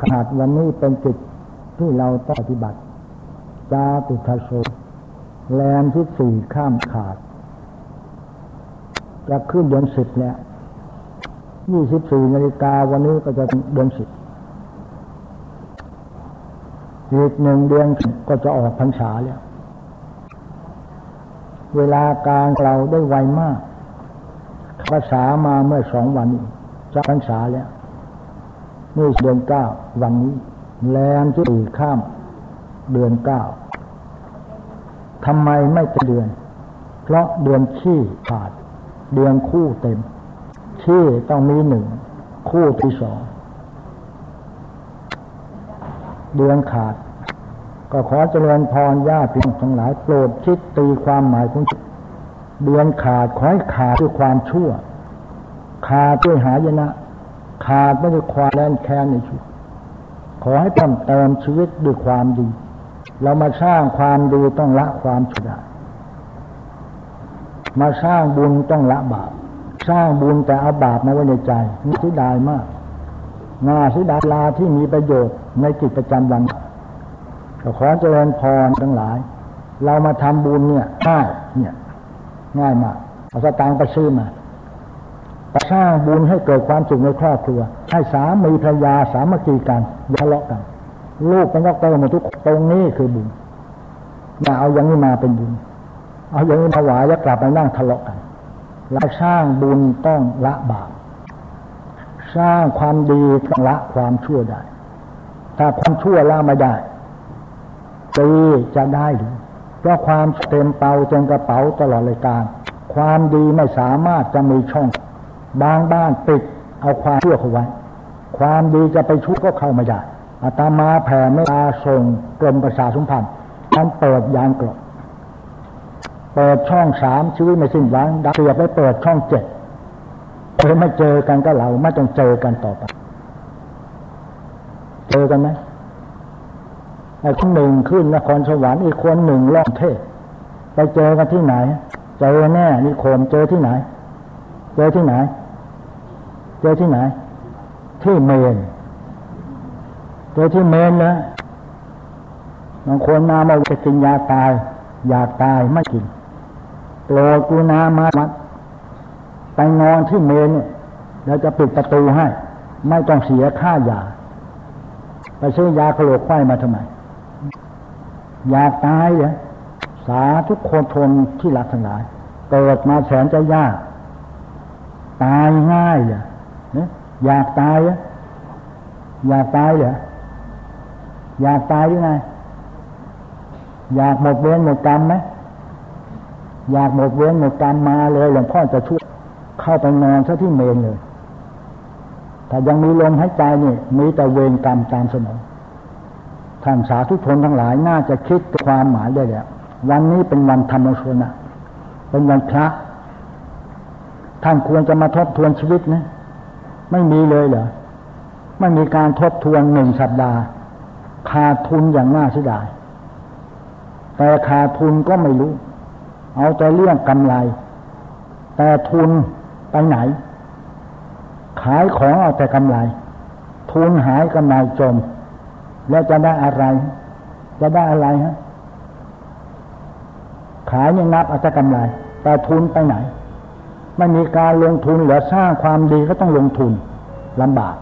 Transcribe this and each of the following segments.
ขนาดวันนี้เป็นจุดที่เราต้องปฏิบัติ จาตุทโสแรมที่สี่ข้ามขาด จะขึ้นเดือนสิบแล้วยี่สิบสี่นาฬิกาวันนี้ก็จะเดือนสิบอีกหนึ่งเดือนก็จะออกพรรษาแล้ว เวลาการเราได้ไวมากภาษามาเมื่อสองวันจะพรรษาแล้ว นี่เดือนเก้าวันนี้ แลมที่สี่ข้าม เดือนเก้าทำไมไม่จะเดือน เพราะเดือนขี้ขาด เดือนคู่เต็ม ขี้ต้องมีหนึ่ง คู่ที่สอง เดือนขาด ก็ขอเจริญพรญาติพี่น้องทั้งหลายโปรดคิดตีความหมายของเดือนขาดขอให้ขาดด้วยความชั่ว ขาดด้วยหายนะ ขาดไม่ด้วยความแรนแค้นในชีวิตขอให้เพิ่มเติมชีวิตด้วยความดี เรามาสร้างความดีต้องละความชั่วมาสร้างบุญต้องละบาปสร้างบุญแต่เอาบาปมาไว้ในใจนี่เสียดายมากน่าเสียดายลาที่มีประโยชน์ในกิจประจำวันขอเจริญพรทั้งหลาย เรามาทำบุญเนี่ยง่ายเนี่ย ง่ายมากเอาสตางค์ไปซื้อมา สร้างบุญให้เกิดความสุขในครอบครัว ให้สามีภรรยาสามัคคีกันอย่าทะเลาะกัน ลูกเป็นด็อกเตอร์หมดทุกตรงนี้คือบุญอย่าเอาอย่างนี้มาเป็นบุญ เอาอย่างนี้ถวายแล้วกลับไปนั่งทะเลาะกันเราสร้างบุญต้องละบาปสร้างความดีต้องละความชั่วได้ ถ้าความชั่วละไม่ได้ตีจะได้หรือเพราะความเต็มเปาเต็มกระเป๋าตลอดเลยการ ความดีไม่สามารถจะมีช่อง บางบ้านปิดเอาความชั่วเขาไว้ ความดีจะไปชุกก็เข้าไม่ได้อาตมาแผ่เมตตาส่งกรมประชาสัมพันธ์ท่านเปิดยานกรอบเปิดช่องสามชีวิตไม่สิ้นหวังดักเสียไปเปิดช่องเจ็ดเพื่อไม่เจอกันก็เราไม่ต้องเจอกันต่อไปเจอกันไหมไอ้คนหนึ่งขึ้นนครสวรรค์อีกคนหนึ่งล่องเทศไปเจอกันที่ไหน เจอแน่นิโคมเจอที่ไหน เจอที่ไหน เจอที่ไหน ที่เมนเจอที่เมนนะบางคนมามาจะกินยาตาย อยากตายไม่กินโปรดกูนามามัดไปนอนที่เมนเนี่ยเราจะปิดประตูให้ ไม่ต้องเสียค่ายาไปซื้อยาขลกไข้มาทำไม อยากตายเหรอสาทุกคนทนที่รักทั้งหลายเกิดมาแสนจะยาก ตายง่ายเหรอ อยากตายเหรอยากตายเหรออยากตายหรือไง อยากหมดเวรหมดกรรมไหมอยากหมดเวรหมดกรรมมาเลยหลวงพ่อจะช่วยเข้าไปนอนซะที่เมนเลยถ้ายังมีลมหายใจนี่มีแต่เวรกรรมตามสนองท่านสาธุชนทั้งหลายน่าจะคิดความหมายได้แล้ววันนี้เป็นวันธรรมชนะเป็นวันพระท่านควรจะมาทบทวนชีวิตนะ ไม่มีเลยเหรอไม่มีการทบทวนหนึ่งสัปดาห์ขาดทุนอย่างน่าเสียดาย แต่ขาดทุนก็ไม่รู้ เอาแต่เรื่องกำไร แต่ทุนไปไหน ขายของเอาแต่กำไร ทุนหายกำไรจม แล้วจะได้อะไร จะได้อะไรฮะ ขายยังนับเอาแต่กำไร แต่ทุนไปไหน ไม่มีการลงทุนเหลือสร้างความดีก็ต้องลงทุนลำบาก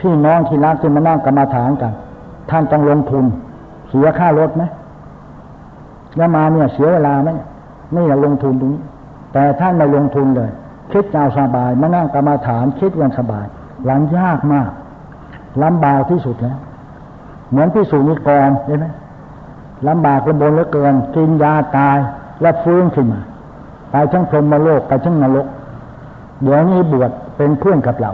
พี่น้องที่รักที่มานั่งกรรมาฐานกัน ท่านต้องลงทุน เสียค่ารถไหมแล้วมาเนี่ยเสียเวลาไหมนี่แหละลงทุนตรงนี้ แต่ท่านไม่ลงทุนเลย คิดเอาสบาย มานั่งกรรมาฐานคิดวันสบาย หลังยากมากลำบากที่สุดแล้ว เหมือนพี่สุนิกรเห็นไหมลำบากระบนเหลือเกิน กินยาตายแล้วฟื้นขึ้นมา ไปทั้งพรหมโลกไปทั้งนรก เดี๋ยวนี้บวชเป็นเพื่อนกับเรา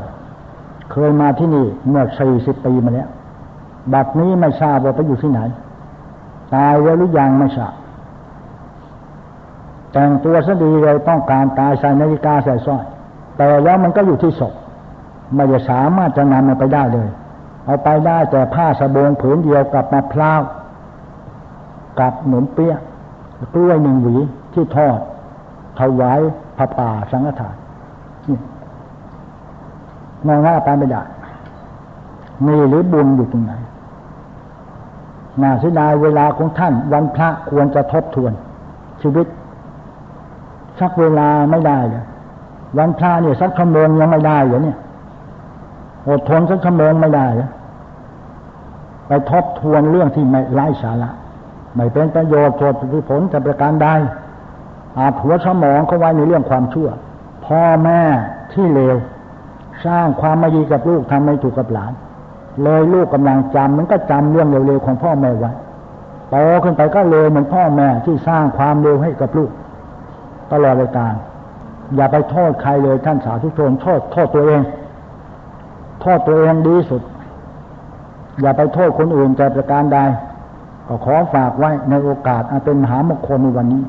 เคยมาที่นี่เมื่อสี่สิบปีมาแล้วบัดนี้ไม่ทราบว่าไปอยู่ที่ไหน ตายแล้วหรือยังไม่ทราบแต่งตัวซะดีเลยต้องการตายใส่นาฬิกาใส่สร้อย แต่แล้วมันก็อยู่ที่ศพไม่จะสามารถจะนำมันไปได้เลย เอาไปได้แต่ผ้าสบงผืนเดียวกับมะพร้าวกับหนมเปี้ยกล้วยหนึ่งหวีที่ทอด ถวายพระป่าสังฆทานนองหน้าไปไม่ได้มีหรือบุญอยู่ตรงไหนน่าเสียดายเวลาของท่าน วันพระควรจะทบทวน ชีวิต สักเวลาไม่ได้เลยวันพระเนี่ยสักชั่วโมงยังไม่ได้เหรอเนี่ยอดทนสักชั่วโมงไม่ได้เหรอไปทบทวนเรื่องที่ไม่ไร้สาระไม่เป็นประโยชน์โทษผลจะประการใด อาจหัวสมองเขาไว้ในเรื่องความชั่ว พ่อแม่ที่เลวสร้างความไม่ดีกับลูกทำไม่ถูกกับหลาน เลยลูกกำลังจำมันก็จำเรื่องเร็วๆของพ่อแม่ไว้โตขึ้นไปก็เลวเหมือนพ่อแม่ที่สร้างความเร็วให้กับลูกตลอดเวลาอย่าไปโทษใครเลยท่านสาธุชนโทษโทษตัวเอง โทษตัวเองดีสุด อย่าไปโทษคนอื่นแต่ประการใดก็ขอฝากไว้ในโอกาสอันเป็นมหามงคลในวันนี้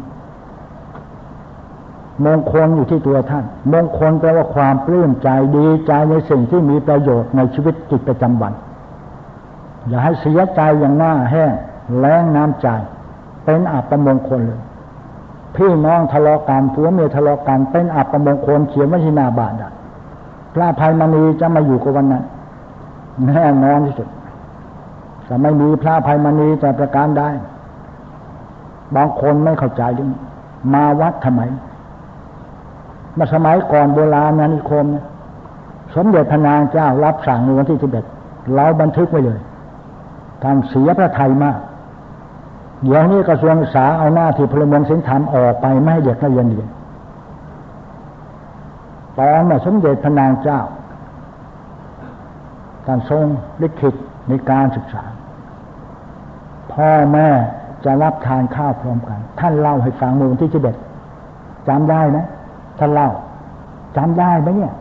มงคลอยู่ที่ตัวท่าน มงคลแปลว่าความปลื้มใจดีใจในสิ่งที่มีประโยชน์ในชีวิตจิตประจำวัน อย่าให้เสียใจอย่างหน้าแห้งแรงน้ำใจ เป็นอัปมงคลเลยพี่น้องทะเลาะกันผัวเมียทะเลาะกันเป็นอัปมงคลเขียนไว้ที่หน้าบาทพระภัยมณีจะมาอยู่กับวันนั้นแน่นอนที่สุดจะไม่มีพระภัยมณีแต่ประการได้ บางคนไม่เข้าใจดึงมาวัดทำไม มาสมัยก่อนโบราณนานิคมเนี่ยสมเด็จพระนางเจ้ารับสั่งในวันที่สิบเอ็ดเราบันทึกไว้เลยทางเสียพระไทยมาก เดี๋ยวนี้กระทรวงศึกษาเอาหน้าที่พลเมืองสินธรรมออกไปไม่ให้เด็กนักเรียนเรียนตอนมาสมเด็จพระนางเจ้าการทรงลิขิตในการศึกษา พ่อแม่จะรับทานข้าวพร้อมกัน ท่านเล่าให้ฟังเมื่อวันที่สิบเอ็ดจำได้นะ ท่านเล่าจำได้ไหมเนี่ย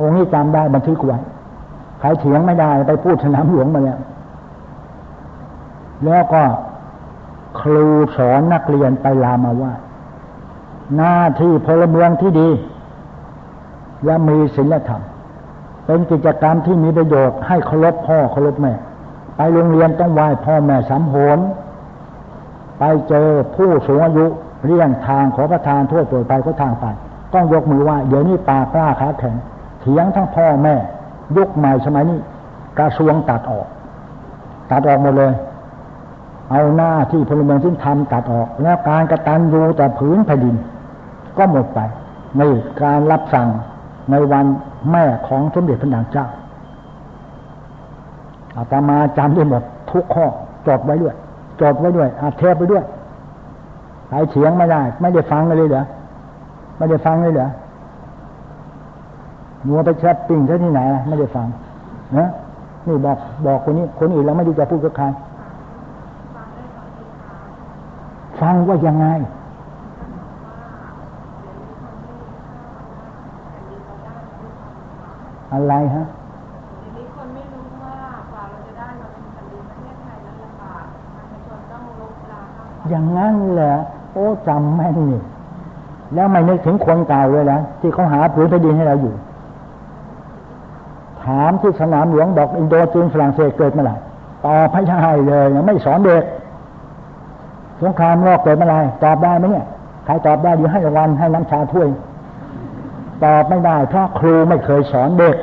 องค์นี้จำได้บันทึกไว้ใครเถียงไม่ได้ไปพูดสนามหลวงมาเนี่ยแล้วก็ครูสอนนักเรียนไปลามาว่า หน้าที่พลเมืองที่ดี และมีศีลธรรม เป็นกิจกรรมที่มีประโยชน์ให้เคารพพ่อเคารพแม่ ไปโรงเรียนต้องไหว้พ่อแม่สามโหนไปเจอผู้สูงอายุ เรี่ยงทางขอประทานโทษโปรดไปก็ทางไปต้องยกมือไหว้เดี๋ยวนี้ปากล้าขาแข็งเถียงทั้งพ่อแม่ยุคใหม่สมัยนี้กระทรวงตัดออก ตัดออกหมดเลย เอาหน้าที่พลเมืองที่ทำตัดออก แล้วการกระตันยูแต่ผืนแผ่นดิน ก็หมดไปในการรับสั่งในวันแม่ของสมเด็จพระนางเจ้าอาตมาจำได้หมดทุกข้อจดไว้ด้วยจดไว้ด้วยอาเทปไปด้วย ใครเถียงไม่ได้ ไม่ได้ฟังเลยเหรอไม่ได้ฟังเลยเหรอมัวไปแชทปิ้งที่ไหนไม่ได้ฟังนะนี่บอกบอกคนนี้ คนอื่นเราไม่ดีจะพูดกับใครฟังว่ายังไงอะไรฮะทีนี้คนไม่รู้ว่ากว่าเราจะได้มาเป็นแผ่นดินประเทศไทยนั้นลำบากประชาชนต้องลบลาข้าอย่างนั้นแหละ โอ้จำแม่นี่แล้วไม่นึกถึงคนเก่าเลยนะที่เขาหาผืนแผ่นดินให้เราอยู่ ถามที่สนามหลวงบอกอินโดจีนฝรั่งเศสเกิดเมื่อไหร่ตอบไม่ได้เลยยังไม่สอนเด็กสงครามโลกเกิดเมื่อไหร่ตอบได้ไหมเนี่ยใครตอบได้ดีให้รางวัลให้น้ำชาถ้วย ตอบไม่ได้เพราะครูไม่เคยสอนเด็ก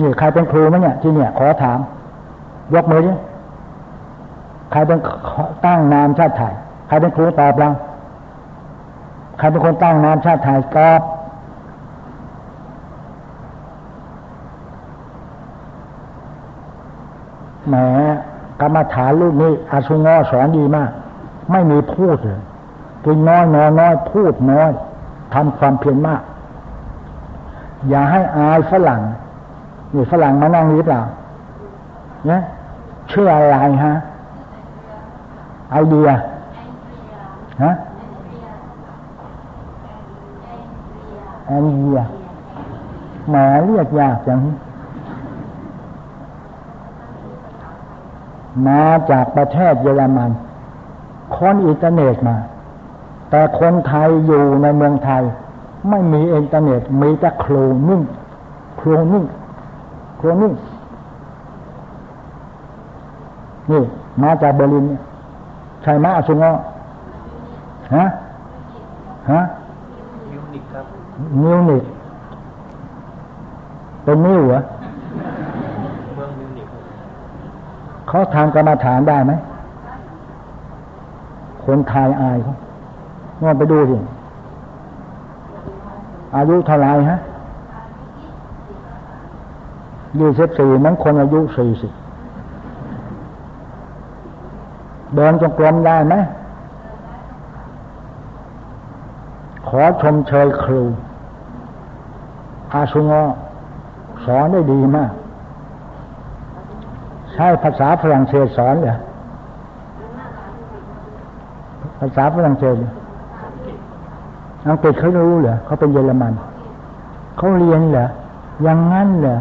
นี่ใครเป็นครูไหมเนี่ยที่เนี่ย ขอถาม ยกมือดิ ใครเป็นตั้งนามชาติไทยใครเป็นครูตอบเราใครเป็นคนตั้งนามชาติไทยตอบแหมกรรมฐานรุ่นนี้อาชุงอสอนดีมาก ไม่มีพูดเลยกินน้อยนอนน้อยพูดน้อยทำความเพียรมาก อย่าให้อายฝรั่งนี่ฝรั่งมานั่งหรือเปล่าเนี่ยเชื่ออะไรฮะ ไอเดียฮะแอนเดียหมาเรียกยากจังมาจากประเทศเยอรมันค้นอินเทอร์เน็ตมา แต่คนไทยอยู่ในเมืองไทย ไม่มีอินเทอร์เน็ต มีแต่โครนิ่งโครนิ่งโครนิ่งนี่ มาจากเบอร์ลิน ใช่ไหมอาสุงอฮะฮะมิวนิกครับมิวนิกเป็นนิ้วเหรอเขาทางกรรมฐานได้ไหมคนไทยอายเขางอนไปดูสิอายุเท่าไรฮะยี่สิบสี่นั้นคนอายุสี่สิบ เดินจงกรมได้ไหมขอชมเชยครูอาสุงอสอนได้ดีมาก ใช้ภาษาฝรั่งเศสสอนเหรอภาษาฝรั่งเศสอังกฤษเขารู้เหรอเขาเป็นเยอรมัน เขาเรียนเหรอยังงั้นเหรอ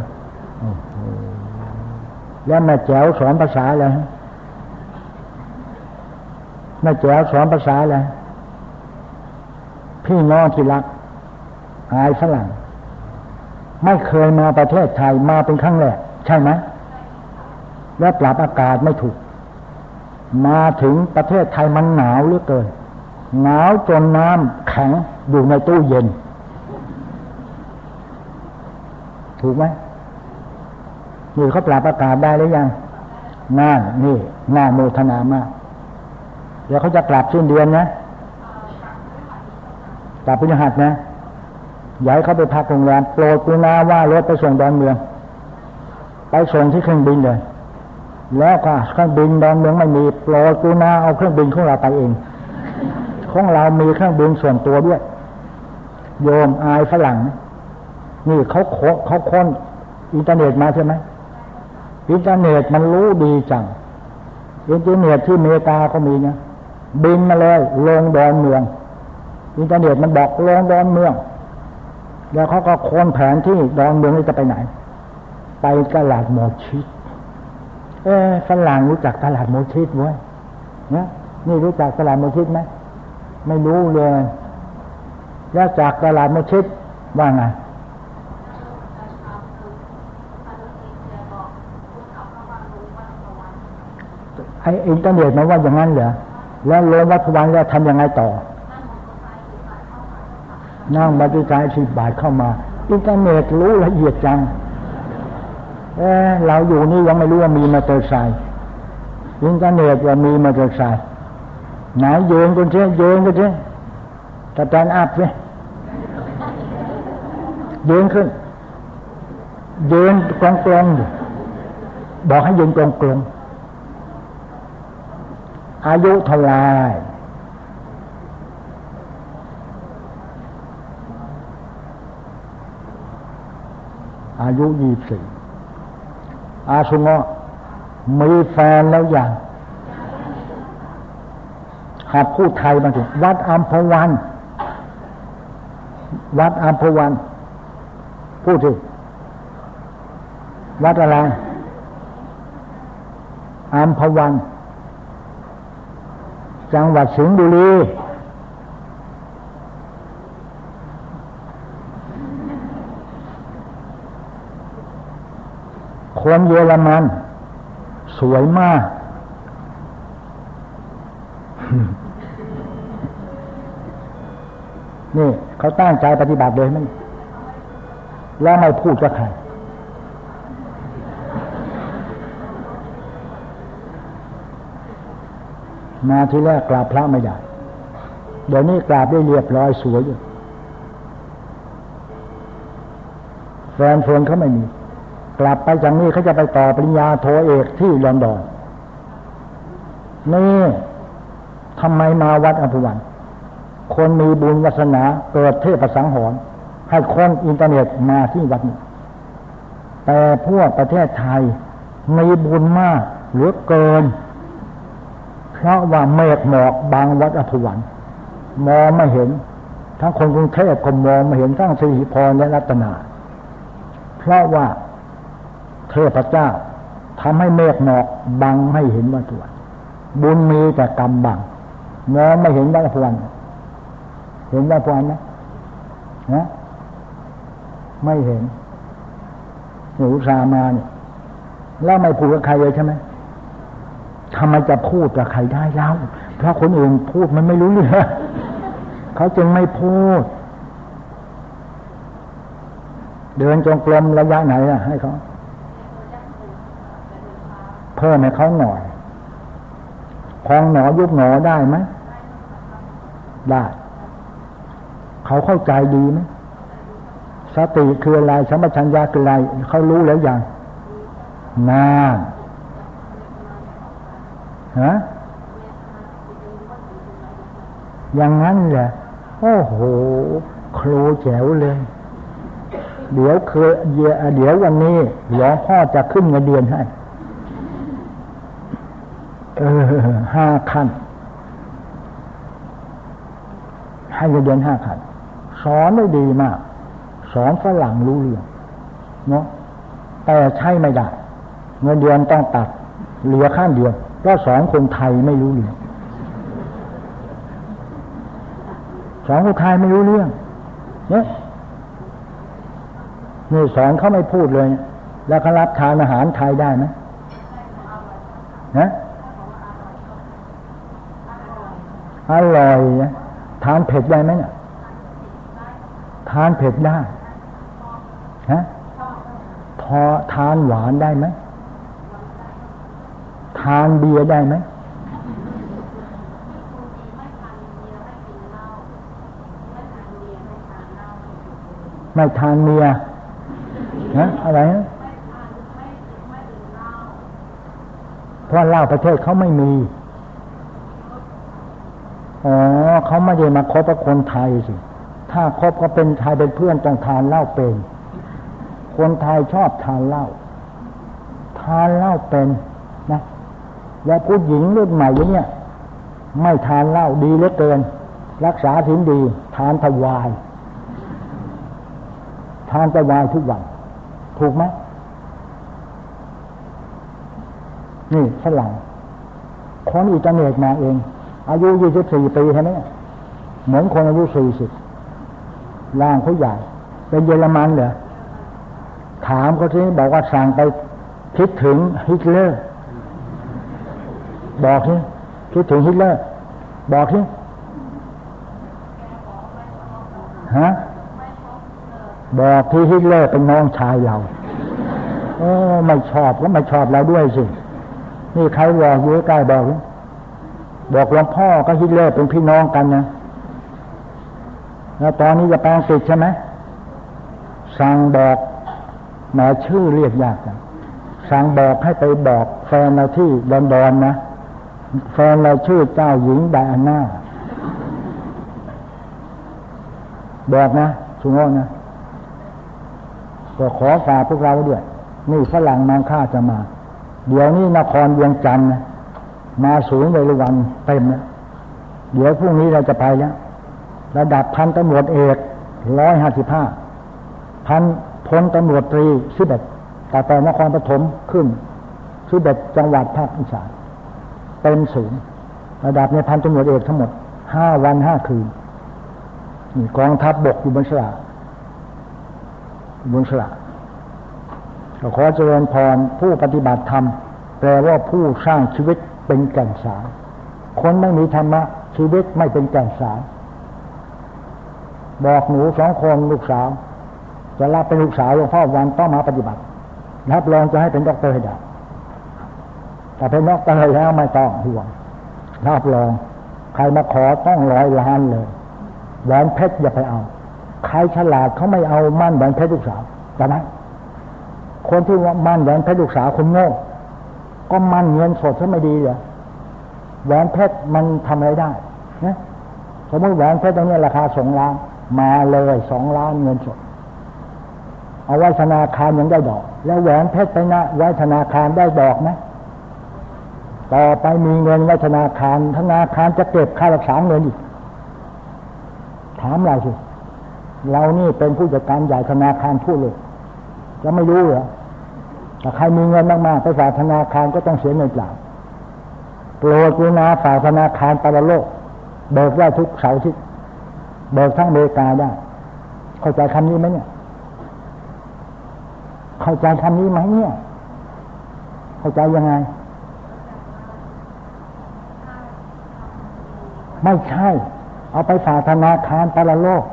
แล้วแม่แจ๋วสอนภาษาอะไร แม่แจ๋วสอนภาษาอะไรพี่น้องที่รักอายฝรั่ง ไม่เคยมาประเทศไทยมาเป็นครั้งแรกใช่ไหมและปรับอากาศไม่ถูก มาถึงประเทศไทยมันหนาวเหลือเกิน หนาวจนน้ำแข็งอยู่ในตู้เย็น ถูกไหมนี่เขาปรับอากาศได้หรือยังน่านนี่น่าโมทนามาก เดี๋ยวเขาจะปรับสิ้นเดือนนะกลับพฤหัสนะย้ายเขาไปพักโรงแรมโปรดกรุณาว่ารถไปส่งดอนเมือง ไปส่งที่เครื่องบินเลย แล้วก็เครื่องบินดอนเมืองไม่มีโปรดกรุณาเอาเครื่องบินของเราไปเองของเรามีเครื่องบินส่วนตัวด้วย โยมอายฝรั่ง นี่เขาโคเขาค้นอินเทอร์เน็ตมาใช่ไหมอินเทอร์เน็ตมันรู้ดีจังอินเทอร์เน็ตที่อเมริกาเขามีนะ บินมาเลย ลงดอนเมือง อินเทอร์เน็ตมันบอกลงดอนเมือง แล้วเขาก็ค้นแผนที่ดอนเมืองนี่จะไปไหน ไปตลาดหมอชิตเออฝรั่งรู้จักตลาดหมอชิตเว้ยเนี่ยนี่รู้จักตลาดหมอชิตไหมไม่รู้เลย แล้วจากตลาดหมอชิตว่าไงไออินเทอร์เน็ตมันว่าอย่างนั้นเหรอ แล้วลงวัดวันแล้วทำยังไงต่อ นั่งบัตรใจสิบบาทเข้ามา อินเทอร์เน็ตรู้ละเอียดจังเออเราอยู่นี่ยังไม่รู้ว่ามีมอเตอร์ไซค์อินเทอร์เน็ตว่ามีมอเตอร์ไซค์ไหนโยนกันเชโยนกันเช่ตะแตนอัพเลยโยนขึ้นโยนกลองกลงบอกให้โยนกลองกลง อายุเท่าไรอายุยี่สิบอาสุงะมีแฟนแล้วอย่างหัดพูดไทยมาถึงวัดอัมพวัน วัดอัมพวัน พูดถึงวัดอะไรอัมพวัน จังหวัดสิงห์บุรีคนเยอรมัน สวยมาก นี่เขาตั้งใจปฏิบัติเลยมันแล้วไม่พูดกับใคร มาที่แรกกราบพระไม่ได้ เดี๋ยวนี้กราบได้เรียบร้อยสวยอยู่แฟนเฟินเขาไม่มี กลับไปจากนี้เขาจะไปต่อปริญญาโทเอกที่ลอนดอน นี่ทำไมมาวัดอภวัน คนมีบุญวาสนาเกิดเทพสังหรณ์ให้คนอินเทอร์เน็ตมาที่วัดนี้ แต่พวกประเทศไทยมีบุญมาก เหลือเกิน เพราะว่าเมฆหมอกบางวัดอภวันมองไม่เห็น ทั้งคนกรุงเทพก็มองไม่เห็นทั้งสิริพรและรัตนา เพราะว่าเทพเจ้าทำให้เมฆหมอกบังไม่เห็นวัตถุบุญมีแต่กรรมบังมองไม่เห็นวัตถุวันเห็นวัตถุวันไหมนะไม่เห็นหนูสามาเนี่ยแล้วไม่พูดกับใครเลยใช่ไหม ทำไมจะพูดกับใครได้เล่าเพราะคนอื่นพูดมันไม่รู้เรื่องเขาจึงไม่พูด เดินจงกรมระยะไหนอะให้เขาเพิ่มให้เขาหน่อยพองหนอยุบหนอได้ไหมได้ เขาเข้าใจดีไหมสติคืออะไรสัมปชัญญะคืออะไร เขารู้แล้วยังนาน ฮะอย่างนั้นแหละโอ้โห ครูแจ๋วเลย เดี๋ยวเคยเดี๋ยววันนี้หลวงพ่อจะขึ้นเงินเดือนให้ เออห้าขั้นให้เงินเดือนห้าขั้นสอนได้ดีมาก สอนฝรั่งรู้เรื่องเนาะแต่ใช่ไม่ได้ เงินเดือนต้องตัด เหลือขั้นเดียว เพราะสอนคนไทยไม่รู้เรื่องสอนคนไทยไม่รู้เรื่องเนี่ยนี่สอนเขาไม่พูดเลย แล้วเขารับทานอาหารไทยได้ไหมนะอร่อยทานเผ็ดได้ไหมเนี่ยทานเผ็ดได้ฮะพอทานหวานได้ไหม ทานเบียร์ได้ไหมไม่ทานเมียนะอะไรนะเพราะเหล้าประเทศเขาไม่มี อ๋อเขาไม่ได้มาคบกับคนไทยสิ ถ้าคบก็เป็นไทยเป็นเพื่อนต้องทานเหล้าเป็น คนไทยชอบทานเหล้า ทานเหล้าเป็น นะอย่าผู้หญิงรุ่นใหม่อย่างเนี้ยไม่ทานเหล้าดีเหลือเกิน รักษาถึงดี ทานถวาย ทานถวายทุกวัน ถูกไหมนี่ฝรั่งคนอิตาเนตมาเอง อายุยี่สิบสี่ปีใช่ไหมเหมือนคนอายุสี่สิบร่างเขาใหญ่ เป็นเยอรมันเหรอถามเขาที่บอกว่าสั่งไปคิดถึงฮิตเลอร์ บอกที่คิดถึงฮิตเลอร์บอกที่ฮะบอกที่ฮิตเลอร์เป็นน้องชายเราโอ้ไม่ชอบก็ไม่ชอบเราด้วยสิ นี่ใครบอกอยู่ใกล้บอกบอกหลวงพ่อก็ฮิตเลอร์เป็นพี่น้องกันนะแล้วตอนนี้จะแปลงติดใช่ไหมสั่งบอกแหมชื่อเรียกยากจังสั่งบอกให้ไปบอกแฟนเราที่ลอนดอนนะ แฟนเราชื่อเจ้าหญิงไดอาน่าบอกนะสุงนะก็ขอฝากพวกเราด้วย นี่ฝรั่งมังค่าจะมา เดี๋ยวนี้นครเวียงจันทร์นะมาสูงเลยวันเต็มนะเดี๋ยวพรุ่งนี้เราจะไปแล้วระดับพันตำรวจเอกร้อยห้าสิบห้าพันพลตำรวจตรีสิบเอ็ดแต่แต่นครปฐมขึ้นสิบเอ็ดจังหวัดภาคอีสาน เต็มสูงระดับในพันตำรวจเอกทั้งหมดห้าวันห้าคืนนี่กองทัพบบกอยู่บนสลาบนสลากขอเจริญพรผู้ปฏิบัติธรรมแปลว่าผู้สร้างชีวิตเป็นแก่นสารคนไม่มีธรรมะ ชีวิตไม่เป็นแก่นสารบอกหนูสองคนลูกสาว จะรับเป็นลูกสาวหลวงพ่อวันต้องมาปฏิบัติรับรองจะให้เป็นด็อกเตอร์ให้ได้ แต่เป็นด็อกเตอร์แล้วไม่ต้องห่วงรับรอง ใครมาขอต้องร้อยล้านเลยแหวนเพชรอย่าไปเอา ใครฉลาดเขาไม่เอาหมั้นแหวนเพชรลูกสาวจะไหมคนที่ว่าหมั้นแหวนเพชรลูกสาวคนโง่ก็หมั้นเงินสดซะไม่ดีเหรอแหวนเพชรมันทำอะไรได้นะสมมติแหวนเพชรตรงนี้ราคาสองล้าน มาเลยสองล้านเงินสด เอาไว้ธนาคารยังได้ดอก แล้วแหวนเพชรไปนะไว้ธนาคารได้ดอกไหม ต่อไปมีเงินไว้ธนาคารธนาคารจะเก็บค่ารักษาเงินอีก ถามเราสิเรานี่เป็นผู้จัดการใหญ่ธนาคารทั่วโลกจะไม่รู้เหรอถ้าใครมีเงินมากๆไปฝากธนาคารก็ต้องเสียเงินเปล่าโปรดกุณาฝากธนาคารตลอดโลก เบิกได้ทุกเสาร์ทิตย์เบิกทั้งอเมริกาได้ เข้าใจคำนี้ไหมเนี่ย เข้าใจคำนี้ไหมเนี่ย เข้าใจยังไง ไม่ใช่ เอาไปฝากธนาคารตลอดโลก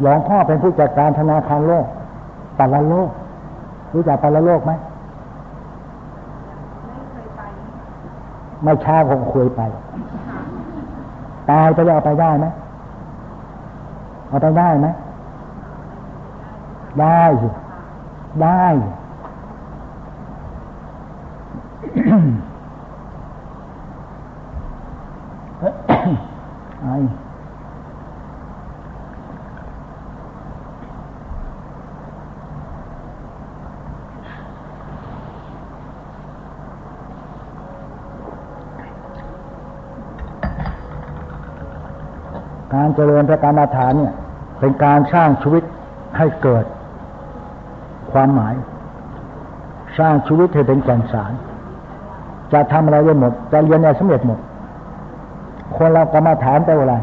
หลวงพ่อเป็นผู้จัดการธนาคารโลกปาลโลก รู้จักปาลโลกไหมไม่เคยไปไม่ช้าคงคุยไป ตายไปแล้วเอาไปได้ไหมเอาไปได้ไหมได้ได้สิ ไอ การเจริญพระกรรมฐานเนี่ย เป็นการสร้างชีวิตให้เกิด ความหมาย สร้างชีวิตให้เป็นแก่นสาร จะทำอะไรได้หมด จะเรียนอะไรสำเร็จหมด คนเรากรรมฐานแปลว่าอะไร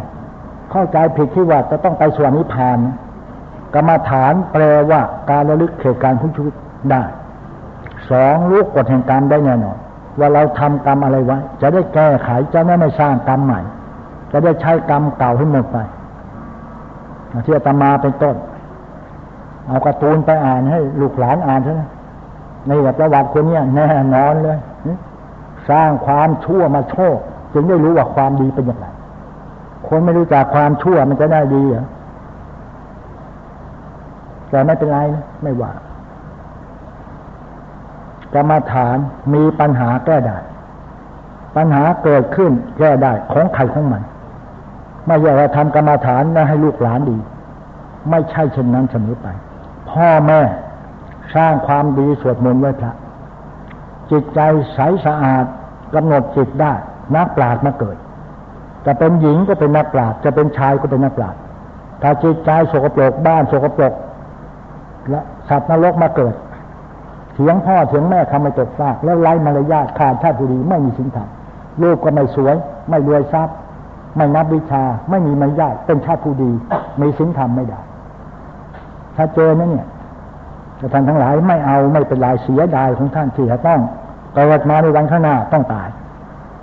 เข้าใจผิดที่ว่าจะต้องไปสวรรค์นิพพานกรรมฐานแปลว่าการระลึกเหตุการณ์ของชีวิตได้สองรู้กฎแห่งกรรมได้แน่นอนว่าเราทำกรรมอะไรไว้ จะได้แก้ไขจะได้ไม่สร้างกรรมใหม่ จะได้ใช้กรรมเก่าให้หมดไปที่อาตมาเป็นต้น เอาการ์ตูนไปอ่านให้ลูกหลานอ่านใช่ไหมในแบบประวัติคนเนี้ยแน่นอนเลย สร้างความชั่วมาโชค จึงได้รู้ว่าความดีเป็นอย่างไร คนไม่รู้จักความชั่วมันจะได้ดีเหรอแต่ไม่เป็นไรนะไม่ว่ากรรมฐานมีปัญหาแก้ได้ ปัญหาเกิดขึ้นแก้ได้ของใครของมัน ไม่ใช่ว่าทำกรรมฐานแล้วให้ลูกหลานดี ไม่ใช่เช่นนั้นเสมอไป พ่อแม่สร้างความดีสวดมนต์ไว้พระจิตใจใสสะอาดกำหนดจิตได้ นักปราชญ์มาเกิด จะเป็นหญิงก็เป็นนักปราชญ์จะเป็นชายก็เป็นนักปราชญ์ถ้าจิตใจสกปรกบ้านสกปรกและสัตว์นรกมาเกิดเถียงพ่อเถียงแม่ทำไม่ตกฟาก แล้วไร้มารยาทขาดชาติบุรีไม่มีสินธรรมลูกก็ไม่สวย ไม่รวยทรัพย์ ไม่นับวิชา ไม่มีมารยาทเป็นชาติผู้ดีมีสินธรรมไม่ได้ ถ้าเจอนะเนี่ยแต่ท่านทั้งหลายไม่เอาไม่เป็นไรเสียดายของท่านที่จะต้องเกิดมาในวันข้างหน้าต้องตาย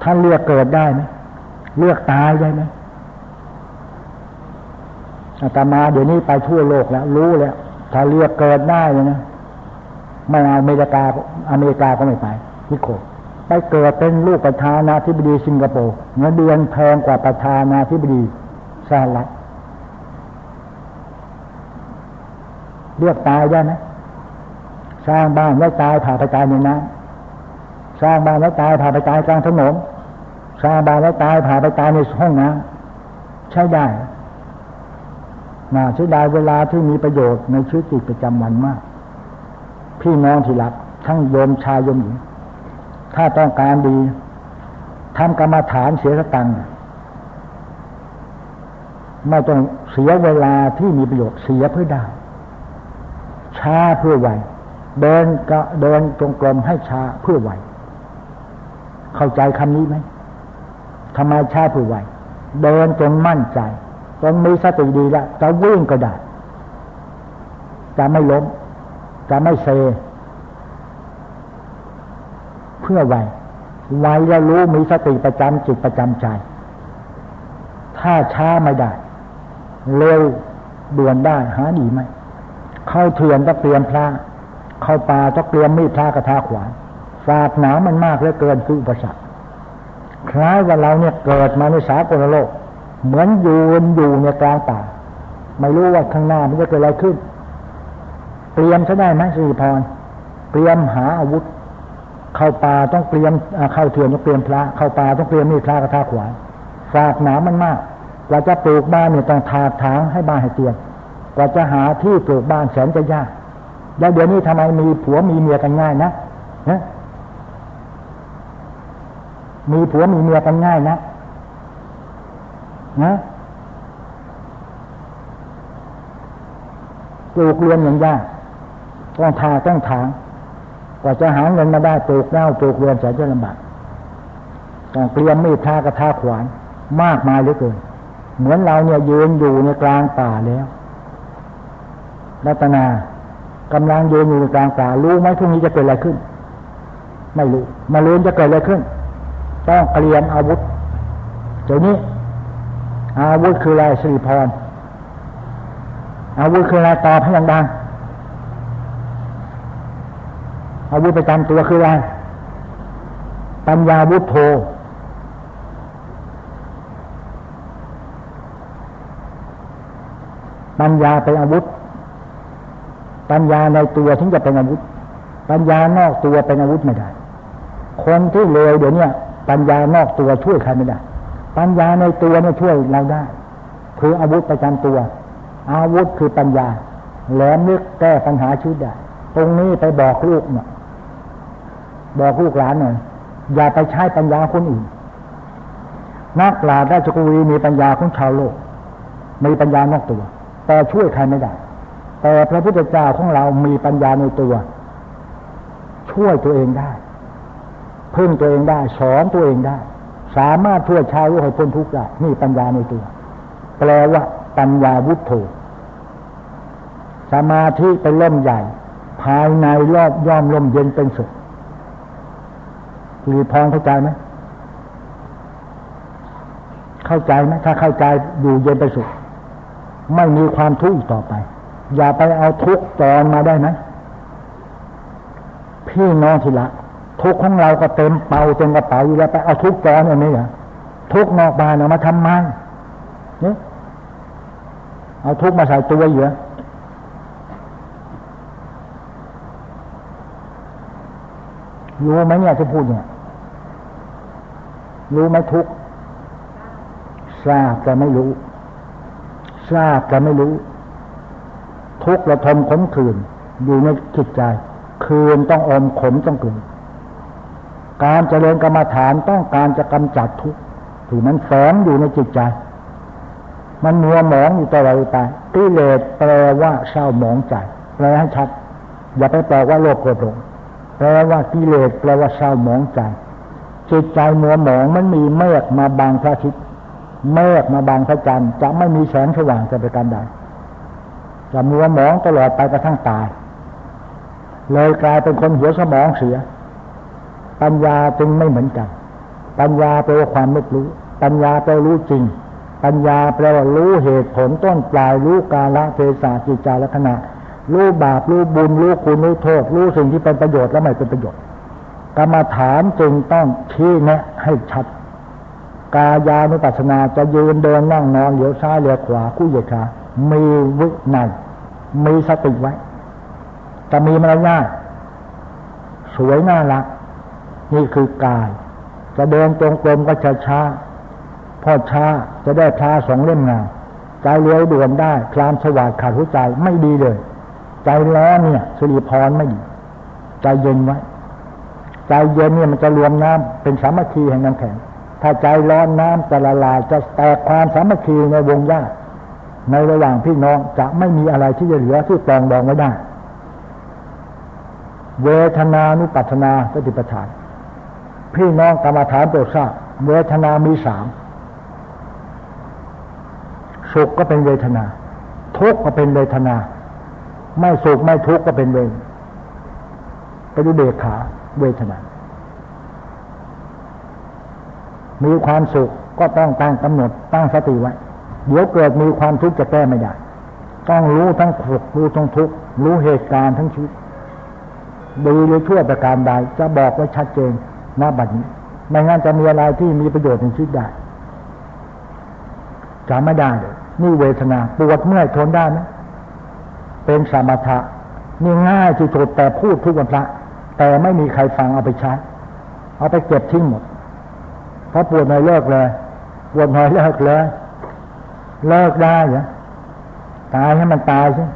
ท่านเลือกเกิดได้ไหมเลือกตายได้ไหมอาตมาเดี๋ยวนี้ไปทั่วโลกแล้ว รู้แล้ว ถ้าเลือกเกิดได้เลยนะไม่เอาอเมริกาอเมริกาก็ไม่ไปที่โคไปเกิดเป็นลูกประธานาธิบดีสิงคโปร์เงินเดือนแพงกว่าประธานาธิบดีสหรัฐเลือกตายได้ไหมสร้างบ้านแล้วตายผ่าไปตายในน้ำสร้างบ้านแล้วตายผ่าไปตายกลางถนน สาบานแล้วตายผ่าไปตายในห้องน้ำใช้ได้น่าใช้ได้เวลาที่มีประโยชน์ในชีวิตประจำวันมาก พี่น้องที่รัก ทั้งโยมชายโยมหญิงถ้าต้องการดีทำกรรมฐานเสียสตังค์ไม่ต้องเสียเวลาที่มีประโยชน์เสียเพื่อได้ ช้าเพื่อไวเดินก็เดินตรงกลมให้ช้าเพื่อไวเข้าใจคำนี้ไหม ทำไมช้าเพื่อไวเดินจนมั่นใจจนมีสติดีแล้วจะวิ่งก็ได้ จะไม่ล้ม จะไม่เซ เพื่อไวไวแล้วรู้มีสติประจำจิตประจำใจ ถ้าช้าไม่ได้ เร็วด่วนได้หาดีไหม เข้าเถื่อนต้องเตรียมพระ เข้าป่าต้องเตรียมมีดพระกระทาขวานศาสนาวมันมากเหลือเกินคืออุปสรรค คล้ายว่าเราเนี่ยเกิดมาในสากลโลก เหมือนอยู่อยู่ในกลางป่า ไม่รู้ว่าข้างหน้ามันจะเกิดอะไรขึ้น เตรียมใช้ได้ไหมสิริพรเตรียมหาอาวุธ เข้าป่าต้องเตรียมเข้าเถื่อนต้องเตรียมพระ เข้าป่าต้องเตรียมมีดพระกระทาขวานศาสนามันมากกว่าจะปลูกบ้านเนี่ยต้องถากถางให้บ้านให้เตียนกว่าจะหาที่ปลูกบ้านแสนจะยาก แล้วเดี๋ยวนี้ทำไมมีผัวมีเมียกันง่ายนะฮะ มีผัวมีเมียกันง่ายนะนะปลูกเรือนอย่างยากต้องทาต้องถางกว่าจะหาเงินมาได้ปลูกเน่าปลูกเรือนแสนจะลำบากต้องเตรียมมีดทากระทาขวานมากมายเหลือเกินเหมือนเราเนี่ยยืนอยู่ในกลางป่าแล้วรัตนากำลังยืนอยู่ในกลางป่ารู้ไหมพรุ่งนี้จะเกิดอะไรขึ้น ไม่รู้ มาลืนจะเกิดอะไรขึ้น ต้องเตรียมอาวุธเดี๋ยวนี้ อาวุธคืออะไรสิริพร อาวุธคืออะไรตอบให้ดังๆอาวุธประจำตัวคืออะไรปัญญาวุธโธปัญญาเป็นอาวุธ ปัญญาในตัวถึงจะเป็นอาวุธ ปัญญานอกตัวเป็นอาวุธไม่ได้ คนที่เลวเดี๋ยวนี้ ปัญญานอกตัวช่วยใครไม่ได้ ปัญญาในตัวเนี่ยช่วยเราได้ คืออาวุธประจำตัว อาวุธคือปัญญา แหลมนึกแก้ปัญหาชีวิตได้ ตรงนี้ไปบอกลูกเนาะบอกลูกหลานหน่อยอย่าไปใช้ปัญญาคนอื่น นักปราชญ์ราชกุวีมีปัญญาของชาวโลก มีปัญญานอกตัว แต่ช่วยใครไม่ได้ แต่พระพุทธเจ้าของเรามีปัญญาในตัว ช่วยตัวเองได้ พึ่งตัวเองได้สอนตัวเองได้ สามารถช่วยชาวโลกให้พ้นทุกข์ได้นี่ปัญญาในตัว แปลว่า ปัญญาวุฒโธสมาธิเป็นล่มใหญ่ ภายในรอบย่อมลมเย็นเป็นสุขหรือพองเข้าใจไหมเข้าใจไหมถ้าเข้าใจอยู่เย็นเป็นสุขไม่มีความทุกข์ต่อไป อย่าไปเอาทุกข์จอนมาได้ไหมพี่น้องทีละ ทุกของเราก็เต็มเป่าเต็มกระเป๋าอยู่แล้วไปเอาทุกข์จอนอันนี้เหรอทุกนอกบ้านเอามาทำไมเนี่ยเอาทุกมาใส่ตัวอยู่รู้ไหมเนี่ยที่พูดเนี่ยรู้ไหมทุกทราบแต่ไม่รู้ทราบแต่ไม่รู้ ทุกระทมขมขื่นอยู่ในจิตใจ คืนต้องอมขมต้องกลืน การเจริญกรรมฐานต้องการจะกำจัดทุกข์ที่มันแฝงอยู่ในจิตใจ มันมัวหมองอยู่ตลอดไปกิเลสแปลว่าเศร้าหมองใจแปลให้ชัด อย่าไปแปลว่าโลภโกรธหลงแปลว่ากิเลสแปลว่าเศร้าหมองใจจิตใจมัวหมองมันมีเมฆมาบางพระอาทิตย์เมฆมาบางพระจันทร์จะไม่มีแสงสว่างจะเป็นการใดจะมัวหมองตลอดไปกระทั่งตาย เลยกลายเป็นคนหัวสมองเสีย ปัญญาจึงไม่เหมือนกัน ปัญญาแปลว่าความไม่รู้ ปัญญาแปลรู้จริง ปัญญาแปลว่ารู้เหตุผลต้นปลายรู้กาลเทศะจิตใจลักษณะรู้บาปรู้บุญรู้คุณรู้โทษรู้สิ่งที่เป็นประโยชน์และไม่เป็นประโยชน์ กรรมฐานจึงต้องชี้แนะให้ชัด กายานุปัสสนาจะยืนเดินนั่งนอนเหลียวซ้ายเหลียวขวาคู่เหยียดขามีวินัยมีสติไว้ จะมีมารยาทสวยน่ารัก นี่คือกาย จะเดินตรงกลมก็จะช้าพอช้าจะได้พาสองเล่มงานใจเลี้ยวด่วนได้คลามสว่างขาดหัวใจไม่ดีเลย ใจร้อนเนี่ยสุริพรไม่ดี ใจเย็นไว้ใจเย็นเนี่ยมันจะรวมน้ำเป็นสามัคคีแห่งน้ำแข็ง ถ้าใจร้อนน้ำจะละลายจะแตกความสามัคคีในวงญาติในระหว่างพี่น้องจะไม่มีอะไรที่จะเหลือที่ปองดองไว้ได้ เวทนานุปัฏนาสติปัฏฐาน พี่น้องกรรมฐานโปรดทราบเวทนามีสามสุขก็เป็นเวทนา ทุกข์ก็เป็นเวทนา ไม่สุขไม่ทุกข์ก็เป็นเวรไปดูเดกขาเวทนา มีความสุขก็ต้องตั้งกำหนดตั้งสติไว้ เดี๋ยวเกิดมีความทุกข์จะแก้ไม่ได้ ต้องรู้ทั้งสุขรู้ทั้งทุกข์รู้เหตุการณ์ทั้งชีวิตดีหรือชั่วประการใดจะบอกไว้ชัดเจน หน้าบัดนี้ไม่งั้นจะมีอะไรที่มีประโยชน์ในชีวิตได้จะไม่ได้เลยนี่เวทนาปวดเมื่อยทนได้ไหมเป็นสมถะนี่ง่ายที่สุดแต่พูดทุกวันพระ แต่ไม่มีใครฟังเอาไปใช้ เอาไปเก็บทิ้งหมด เพราะปวดหน่อยเลิกเลยปวดหน่อยเลิกเลย เลิกได้เหรอตายให้มันตายใช่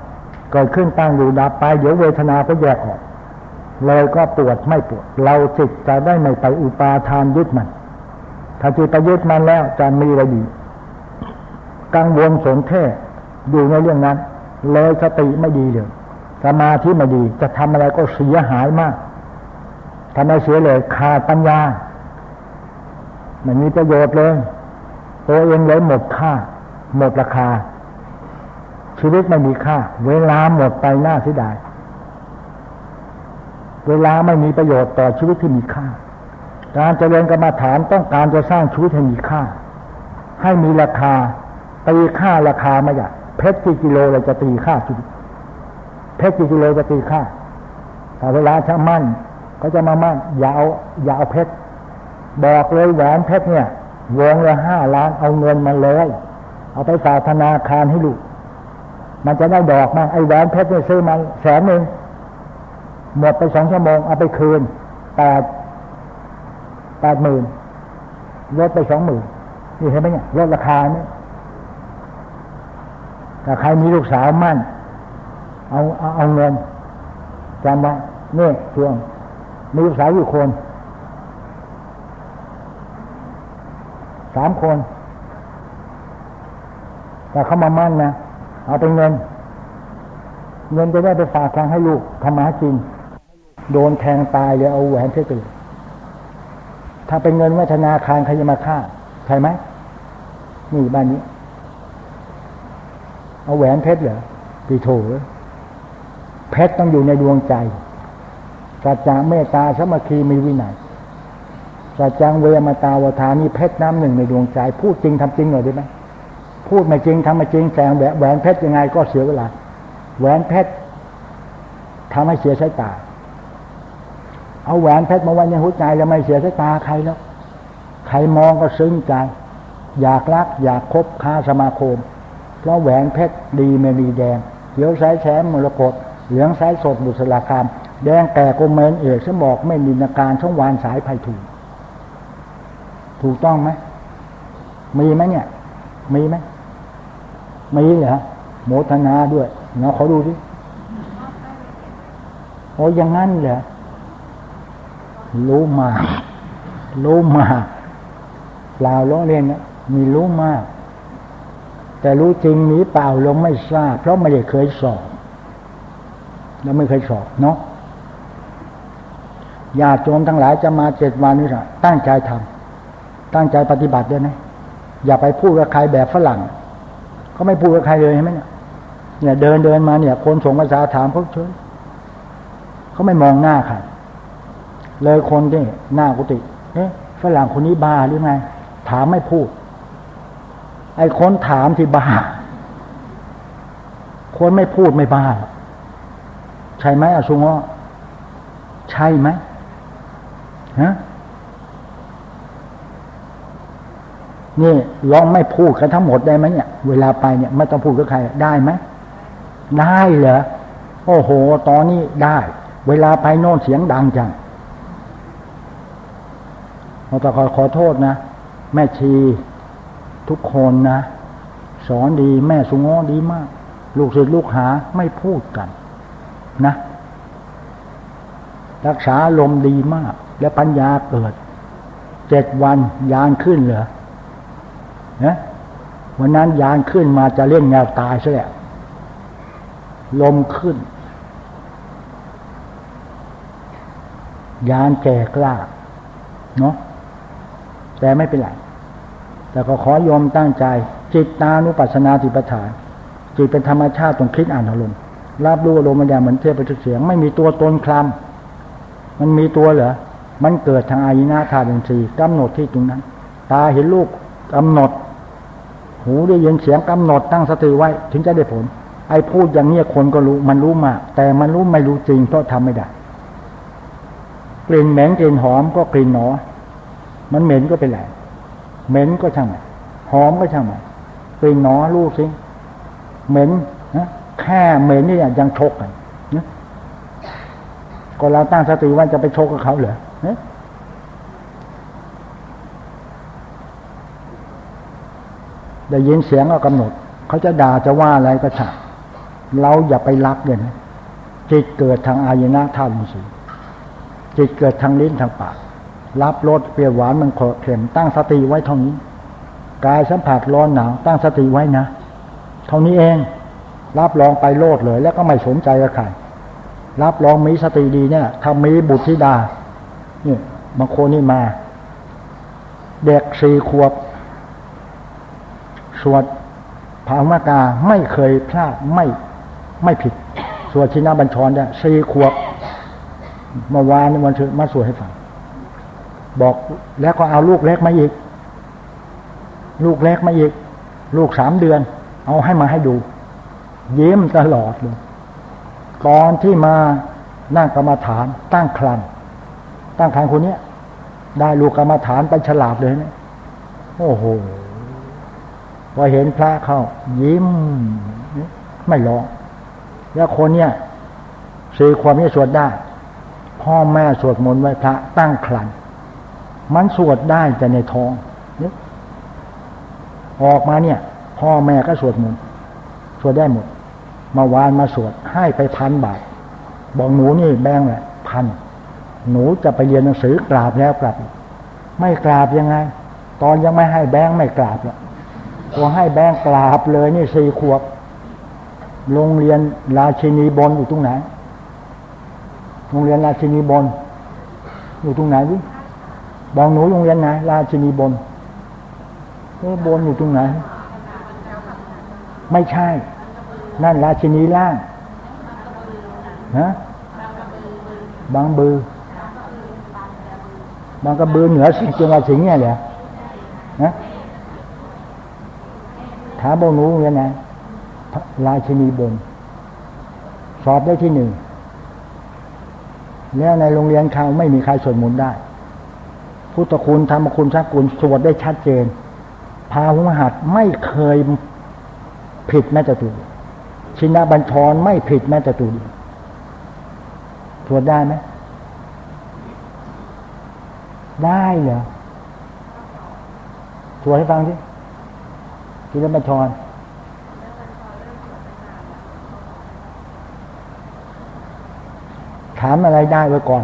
เกิดขึ้นตั้งอยู่ดับไป เดี๋ยวเวทนาก็แยกออก เลยก็ปวดไม่ปวด เราจิตจะได้ไม่ไปอุปาทานยึดมัน ถ้าจิตไปยึดมันแล้วจะมีอะไรดีกังวลสนเทอยู่ในเรื่องนั้น เลยสติไม่ดีเลยสมาธิไม่ดีจะทำอะไรก็เสียหายมากทำไมเสียเลยขาดปัญญาไม่มีประโยชน์เลย ตัวเองเลยหมดค่า หมดราคา ชีวิตไม่มีค่า เวลาหมดไปหน้าเสียดาย เวลาไม่มีประโยชน์ต่อชีวิตที่มีค่า การเจริญกรรมฐานต้องการจะสร้างชีวิตให้มีค่า ให้มีราคาตีค่าราคาไม่ได้เพชรกี่กิโลเราจะตีค่าจุดเพชรกี่กิโลจะตีค่าแต่เวลาช่างมั่นเขาจะมามั่นอย่าเอาอย่าเอาเพชรบอกเลยแหวนเพชรเนี่ยวงละห้าล้านเอาเงินมาเลย เอาไปฝากธนาคารให้ลูก มันจะได้ดอกมาไอ้แหวนเพชรเนี่ยซื้อมาแสนหนึ่ง หมดไปสองชั่วโมงเอาไปคืนแปดแปดหมื่นลดไปสองหมื่นนี่เห็นไหมเนี่ยลดราคาเนี่ยแต่ใครมีลูกสาวมั่น เอาเอาเอาเงินจำไว้เนี่ยช่วงมีลูกสาวอยู่คนสามคน แต่เขามามั่นนะเอาไปเงิน เงินจะได้ไปฝากทางให้ลูกทำมาหากิน โดนแทงตายเลยเอาแหวนเพชรไปเลยถ้าเป็นเงินวัฒนาคารใครจะมาฆ่าใช่ไหมนี่บ้านนี้ เอาแหวนเพชรเหรอปีโถเพชรต้องอยู่ในดวงใจสัจจะเมตตาสมัคคีมีวินัยสัจจังเวมาตาวทานี่เพชรน้ำหนึ่งในดวงใจ พูดจริงทำจริงหน่อยได้ไหมพูดไม่จริงทำไม่จริงแสงแหวนเพชรยังไงก็เสียเวลา แหวนเพชรทำให้เสียสายตา เอาแหวนเพชรมาไว้ในหัวใจแล้วไม่เสียสายตาใครแล้ว ใครมองก็ซึ้งใจ อยากรัก อยากคบค้าสมาคม เพราะแหวนเพชรดีไม่ดีแดงเขียวสายแฉมมรกตเหลืองสายสดบุษราคาม แดงแก่กเมนเอกสมบอกไม่มีนาการช่องวานสายไผ่ถูกถูกต้องไหมมีไหมเนี่ย มีไหมมีเหรอโมทนาด้วยเนาะขอดูดิโอ้ยังงั้นเหรอ รู้มาก รู้มากเปล่าล้อเรียนนะมีรู้มาก แต่รู้จริงนี้เปล่าลงไม่ทราบ เพราะไม่ได้เคยสอบแล้วไม่เคยสอบเนาะญาติโยมทั้งหลายจะมาเจ็ดวันนี้นะตั้งใจทำตั้งใจปฏิบัติด้วยนะอย่าไปพูดกับใครแบบฝรั่งเขาไม่พูดกับใครเลยใช่ไหมเนี่ยเนี่ย เดินเดินมาเนี่ย คนส่งภาษาถามเขาเฉยเขาไม่มองหน้าใคร เลยคนที่หน้ากุฏิเอ๊ะฝรั่งคนนี้บ้าหรือไง ถามไม่พูด ไอ้คนถามที่บ้า คนไม่พูดไม่บ้า ใช่ไหมอาชุงอ้อใช่ไหมฮะนี่ลองไม่พูดกันทั้งหมดได้ไหมเนี่ย เวลาไปเนี่ยไม่ต้องพูดกับใครได้ไหมได้เหรอโอ้โห ตอนนี้ได้ เวลาไปโน่นเสียงดังจัง เราตะขอขอโทษนะ แม่ชีทุกคนนะ สอนดีแม่สุงอดีมาก ลูกศิษย์ลูกหาไม่พูดกัน นะ รักษาลมดีมาก และปัญญาเกิดเจ็ดวันยานขึ้นเหรอนะวันนั้นยานขึ้นมาจะเล่นแนวตายซะแหละลมขึ้น ยานแก่กล้า เนาะ แต่ไม่เป็นไร แต่ก็ขอยอมตั้งใจ จิตตานุปัสสนาติปฐาน จิตเป็นธรรมชาติต้องคิดอ่านอารมณ์รับรู้อารมณ์มันอย่างเหมือนเทพประเสียง ไม่มีตัวตนคลำมันมีตัวเหรอ มันเกิดทางอายินาธาตุสีกำหนดที่ตรงนั้น ตาเห็นลูกกำหนด หูได้ยินเสียงกำหนดตั้งสติไว้ ถึงจะได้ผล ไอ้พูดอย่างนี้คนก็รู้มันรู้มาก แต่มันรู้ไม่รู้จริงเพราะทำไม่ได้ กลิ่นเหม็นกลิ่นหอมก็กลิ่นหนอ มันเหม็นก็เป็นไรเหม็นก็ช่างมันหอมก็ช่างมันกลิ่นหนอรู้สิเหม็นนะแค่เหม็นนี่ยังชกกันนะก็เราตั้งสติว่าจะไปชกกับเขาเหรอเนี่ยได้ยินเสียงก็กำหนด เขาจะด่าจะว่าอะไรก็ช่างเราอย่าไปรักเลยนะจิตเกิดทางอายนะธาตุสีจิตเกิดทางลิ้นทางปาก รับรสเปรี้ยวหวานมันเค็มตั้งสติไว้เท่านี้ กายสัมผัสร้อนหนาวตั้งสติไว้นะ เท่านี้เอง รับรองไปโลดเลย แล้วก็ไม่สนใจกับใครรับรองมีสติดีเนี่ยทำมีบุตรธิดานี่บางคนนี่มา เด็กสี่ขวบ สวดภาวมากาไม่เคยพลาดไม่ไม่ผิด สวดชินาบัญชรเนี่ยสี่ขวบ เมื่อวานวันเชิญมาสวดให้ฟัง บอกแล้วก็เอาลูกเล็กมาอีก ลูกเล็กมาอีก ลูกสามเดือน เอาให้มาให้ดู เยิ้มตลอดเลยตอนที่มานั่งกรรมฐาน ตั้งครันตั้งครันคนเนี้ยได้ลูกกรรมฐานไปฉลาดเลยเนี่ยโอ้โหพอเห็นพระเข้า ยิ้ม ไม่ร้องแล้วคนเนี้ยสี่ความนี้สวดได้ พ่อแม่สวดมนต์ไว้พระตั้งครัน มันสวดได้แต่ในท้องนี่ออกมาเนี่ย พ่อแม่ก็สวดมนต์สวดได้หมด มาวานมาสวดให้ไปพันบาท บอกหนูนี่แบงแหละพันหนูจะไปเรียนหนังสือกราบแล้วกราบไม่กราบยังไง ตอนยังไม่ให้แบงไม่กราบหรอกพอให้แบงกราบเลยนี่สี่ขวบโรงเรียนราชินีบนอยู่ตรงไหนโรงเรียนราชินีบนอยู่ตรงไหนวิ บอกหนูโรงเรียนไหนราชินีบนเออบนอยู่ตรงไหน ไม่ใช่ นั่นราชินีล่างนะบางบือบางกระบือเหนือสิจังหวัดสิงห์เนี่ยเหรอนะถามบอกหนูโรงเรียนไหนราชินีบน สอบได้ที่หนึ่งแล้วในโรงเรียนเขาไม่มีใครสวดมนต์ได้ พุทธคุณธรรมคุณสักคุณสวดได้ชัดเจน พาหุหัดไม่เคยผิดแม้แต่ตัวชินาบัญชรไม่ผิดแม้แต่ตัวสวดได้ไหมได้เหรอสวดให้ฟังสิชินาบัญชรถามอะไรได้ไว้ก่อน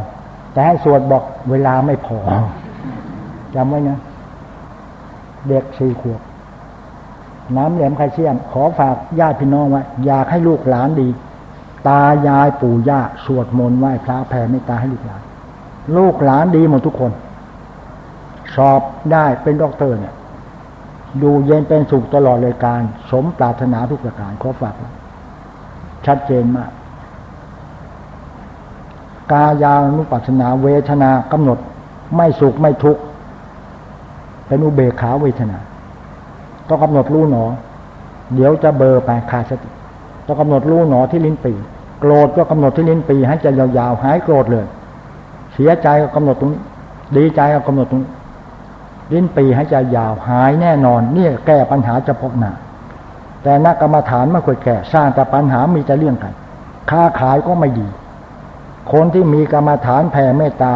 แต่ให้สวดบอกเวลาไม่พอ จำไว้นะ เด็กสี่ขวบน้ำแหลมไคเซียมขอฝากญาติพี่น้องไว้อยากให้ลูกหลานดี ตายายปู่ย่าสวดมนต์ไหว้พระแผ่เมตตาให้ลูกหลาน ลูกหลานดีหมดทุกคน สอบได้เป็นด็อกเตอร์เนี่ยอยู่เย็นเป็นสุขตลอดเลยการ สมปรารถนาทุกประการขอฝากชัดเจนมาก กายานุปัสสนาเวทนากำหนด ไม่สุขไม่ทุกข์ เป็นอุเบกขาเวทนา ต้องกำหนดรู้หนอ เดี๋ยวจะเบอร์ไปขาดสติต้องกำหนดรู้หนอที่ลิ้นปีโกรธก็กำหนดที่ลิ้นปีให้ใจยาวๆหายโกรธเลย เสียใจก็กำหนดตรงนี้ดีใจก็กำหนดตรงนี้ลิ้นปีให้ใจยาวหายแน่นอนนี่แก้ปัญหาเฉพาะหน้าแต่นักกรรมฐานไม่ควรแก้สร้างแต่ปัญหามีแต่เรื่องกัน ค้าขายก็ไม่ดี คนที่มีกรรมฐานแผ่เมตตา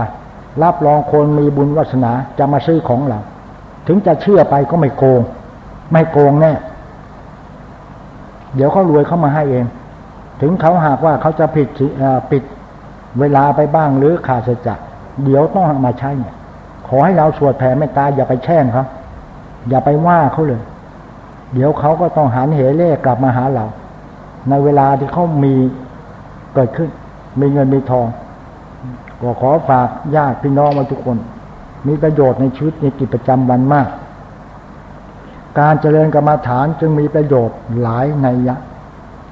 รับรองคนมีบุญวาสนาจะมาซื้อของเรา ถึงจะเชื่อไปก็ไม่โกง ไม่โกงแน่เดี๋ยวเขารวยเข้ามาให้เอง ถึงเขาหากว่าเขาจะผิดปิดเวลาไปบ้างหรือขาดสัจจะเดี๋ยวต้องมาใช้เนี่ย ขอให้เราสวดแผ่เมตตาอย่าไปแช่งเขาอย่าไปว่าเขาเลย เดี๋ยวเขาก็ต้องหันเหเล่กลับมาหาเรา ในเวลาที่เขามีเกิดขึ้น มีเงินมีทองก็ขอฝากญาติพี่น้องมาทุกคน มีประโยชน์ในชีวิตในกิจประจำวันมาก การเจริญกรรมาฐานจึงมีประโยชน์หลายในยะ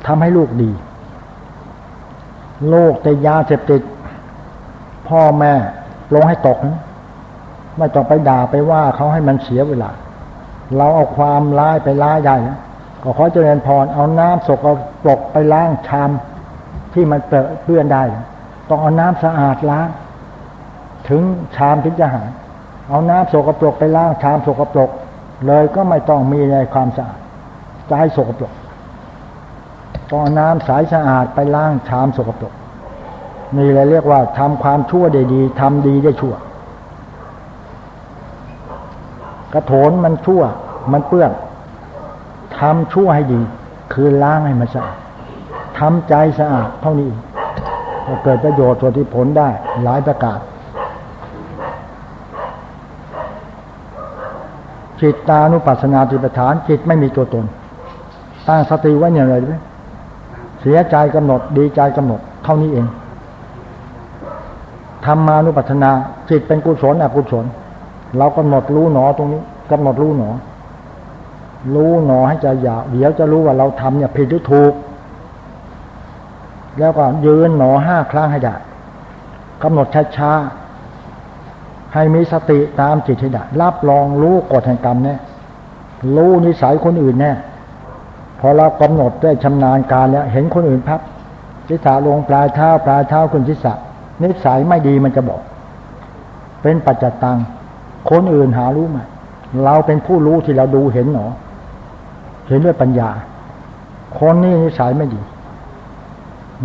ทำให้ลูกดี โลกแต่ยาเสพติด พ่อแม่ลงให้ตกนะไม่ต้องไปด่าไปว่าเขาให้มันเสียเวลา เราเอาความร้ายไปร้ายได้นะก็ขอเจริญพรเอาน้ำสกปรกไปล้างชามที่มันเปื้อนได้ ต้องเอาน้ำสะอาดล้าง ถึงชามถึงจะหายเอาน้ำโสกปรกไปล้างชามโสกปรก เลยก็ไม่ต้องมีในความสะอาดจให้โสกปรกต้องเอน้ำสายสะอาดไปล้างชามโสกปรกนี่เลยเรียกว่าทำความชั่วได้ดีทำดีได้ชั่ว กระโถนมันชั่ว มันเปื้อนทำชั่วให้ดี คือล้างให้มันสะอาดทำใจสะอาดเท่านี้จะเกิดประโยชน์ส่วนที่ผลได้หลายประกาศ จิตตานุปัสสนาติปฐาน จิตไม่มีตัวตน ตั้งสติไว้อย่างไรไหมเสียใจกำหนดดีใจกำหนดเท่านี้เองธรรมานุปัสสนาจิตเป็นกุศลอกุศล เรากำหนดรู้หนอตรงนี้กำหนดรู้หนอ รู้หนอให้ใจยาวเดี๋ยวจะรู้ว่าเราทำเนี่ยผิดหรือถูก แล้วก็ยืนหนอห้าครั้งให้ได้กำหนดช้าๆ ให้มีสติตามจิตให้ได้รับรองรู้กฎแห่งกรรมแน่รู้นิสัยคนอื่นแน่พอเรากำหนดได้ชำนาญการแล้ว เห็นคนอื่นพับศีรษะลงปลายเท้าปลายเท้าขึ้นศีรษะนิสัยไม่ดีมันจะบอก เป็นปัจจตัง คนอื่นหารู้ไหมเราเป็นผู้รู้ที่เราดูเห็นหนอ เห็นด้วยปัญญา คนนี้นิสัยไม่ดี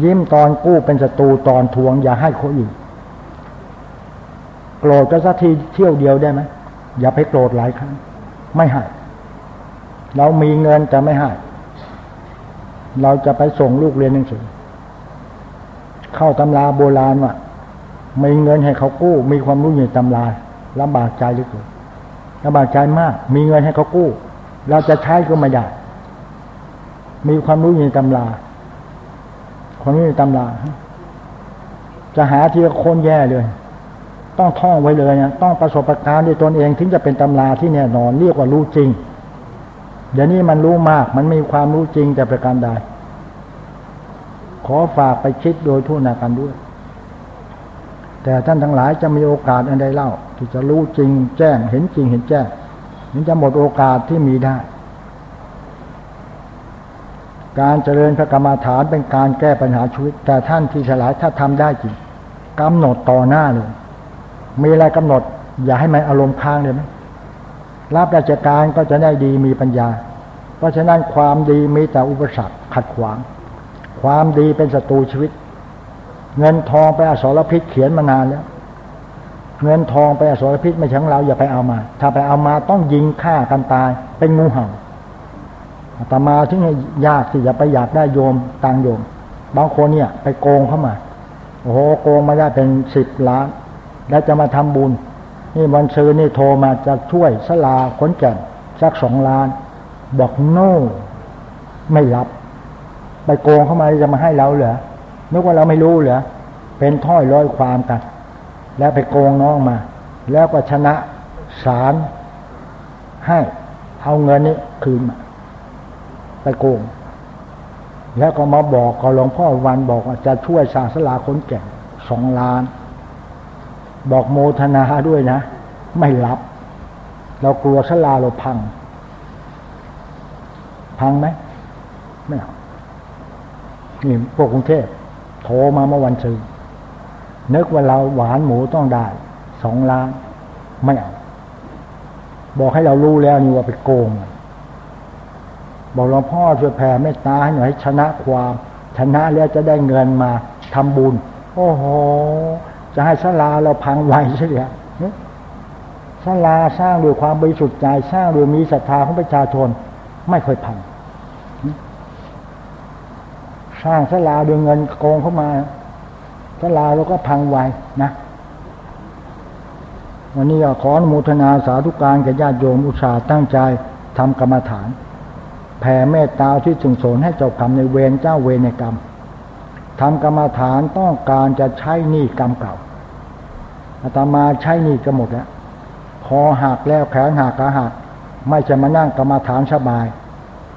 ยิ้มตอนกู้เป็นศัตรูตอนทวงอย่าให้คนอื่น โกรธก็สักทีเที่ยวเดียวได้ไหมอย่าไปโกรธหลายครั้ง ไม่ให้เรามีเงินแต่ไม่ให้เราจะไปส่งลูกเรียนหนังสือ เข้าตำราโบราณว่ามีเงินให้เขากู้ มีความรู้อยู่ตำราลำบากใจหรือเปล่าลำบากใจมาก มีเงินให้เขากู้ เราจะใช้ก็ไม่ได้ มีความรู้อยู่ในตำราความรู้ในตำราจะหาทีละคนแย่เลย ต้องท่องไว้เลยเนะต้องประสบการณ์ด้วยตนเองถึงจะเป็นตำราที่แน่นอนเรียกว่ารู้จริง เดี๋ยวนี้มันรู้มาก มันมีความรู้จริงแต่ประการใดขอฝากไปคิดโดยทุนากันด้วย แต่ท่านทั้งหลายจะมีโอกาสอันใดเล่า ที่จะรู้จริงแจ้ง เห็นจริงเห็นแจ้งมันจะหมดโอกาสที่มีได้ การเจริญพระกรรมฐานเป็นการแก้ปัญหาชีวิต แต่ท่านที่ฉลาดถ้าทำได้จริงกำหนดต่อหน้าเลย มีอะไรกำหนด อย่าให้มันอารมณ์ค้างเลยไหมรับราชการก็จะได้ดีมีปัญญา เพราะฉะนั้นความดีมีแต่อุปสรรคขัดขวาง ความดีเป็นศัตรูชีวิต เงินทองไปอสรพิษเขียนมานานแล้ว เงินทองไปอสรพิษไม่ใช่ของเราอย่าไปเอามา ถ้าไปเอามาต้องยิงฆ่ากันตาย เป็นงูเห่าแต่มาที่นี่ยากที่จะไปอยากได้โยมตังโยม บางคนเนี่ย ไปโกงเข้ามา โอ้โหโกงมาได้เป็นสิบล้าน แล้วจะมาทำบุญ นี่วันซื้อนี่โทรมาจะช่วยสลาขนแก่นสักสองล้าน บอกโน่ ไม่รับ ไปโกงเข้ามาจะมาให้เราเหรอนึกว่าเราไม่รู้เหรอเป็นถ้อยร้อยความกัน แล้วไปโกงน้องมา แล้วก็ชนะศาลให้เอาเงินนี้คืนมาไปโกง แล้วก็มาบอกกับหลวงพ่อวันบอกว่าจะช่วยสาสลาคนแก่สองล้าน บอกโมทนาด้วยนะ ไม่รับ เรากลัวสลาเราพัง พังไหมไม่เอานี่พวกกรุงเทพโทรมาเมื่อวันซื้อนึกว่าเราหวานหมูต้องได้สองล้าน ไม่เอา บอกให้เรารู้แล้วนี่ว่าไปโกง บอกหลวงพ่อช่วยแผ่เมตตาให้หน่อยให้ชนะความ ชนะแล้วจะได้เงินมาทำบุญ โอ้โห จะให้ศาลาเราพังไวใช่ไหมศาลาสร้างด้วยความบริสุทธิ์ใจสร้างด้วยมีศรัทธาของประชาชน ไม่เคยพังสร้างศาลาด้วยเงินโกงเข้ามาศาลาเราก็พังไวนะวันนี้ขออนุโมทนาสาธุการแก่ญาติโยมอุตสาห์ตั้งใจทำกรรมฐาน แผ่เมตตาที่ถึงสนให้เจ้ากรรมในเวรเจ้าเวรในกรรม ทำกรรมฐานต้องการจะใช้หนี้กรรมเก่าอาตมาใช้หนี้ก็หมดแล้วคอหักแล้วแขนหักขาหัก ไม่จะมานั่งกรรมฐานสบาย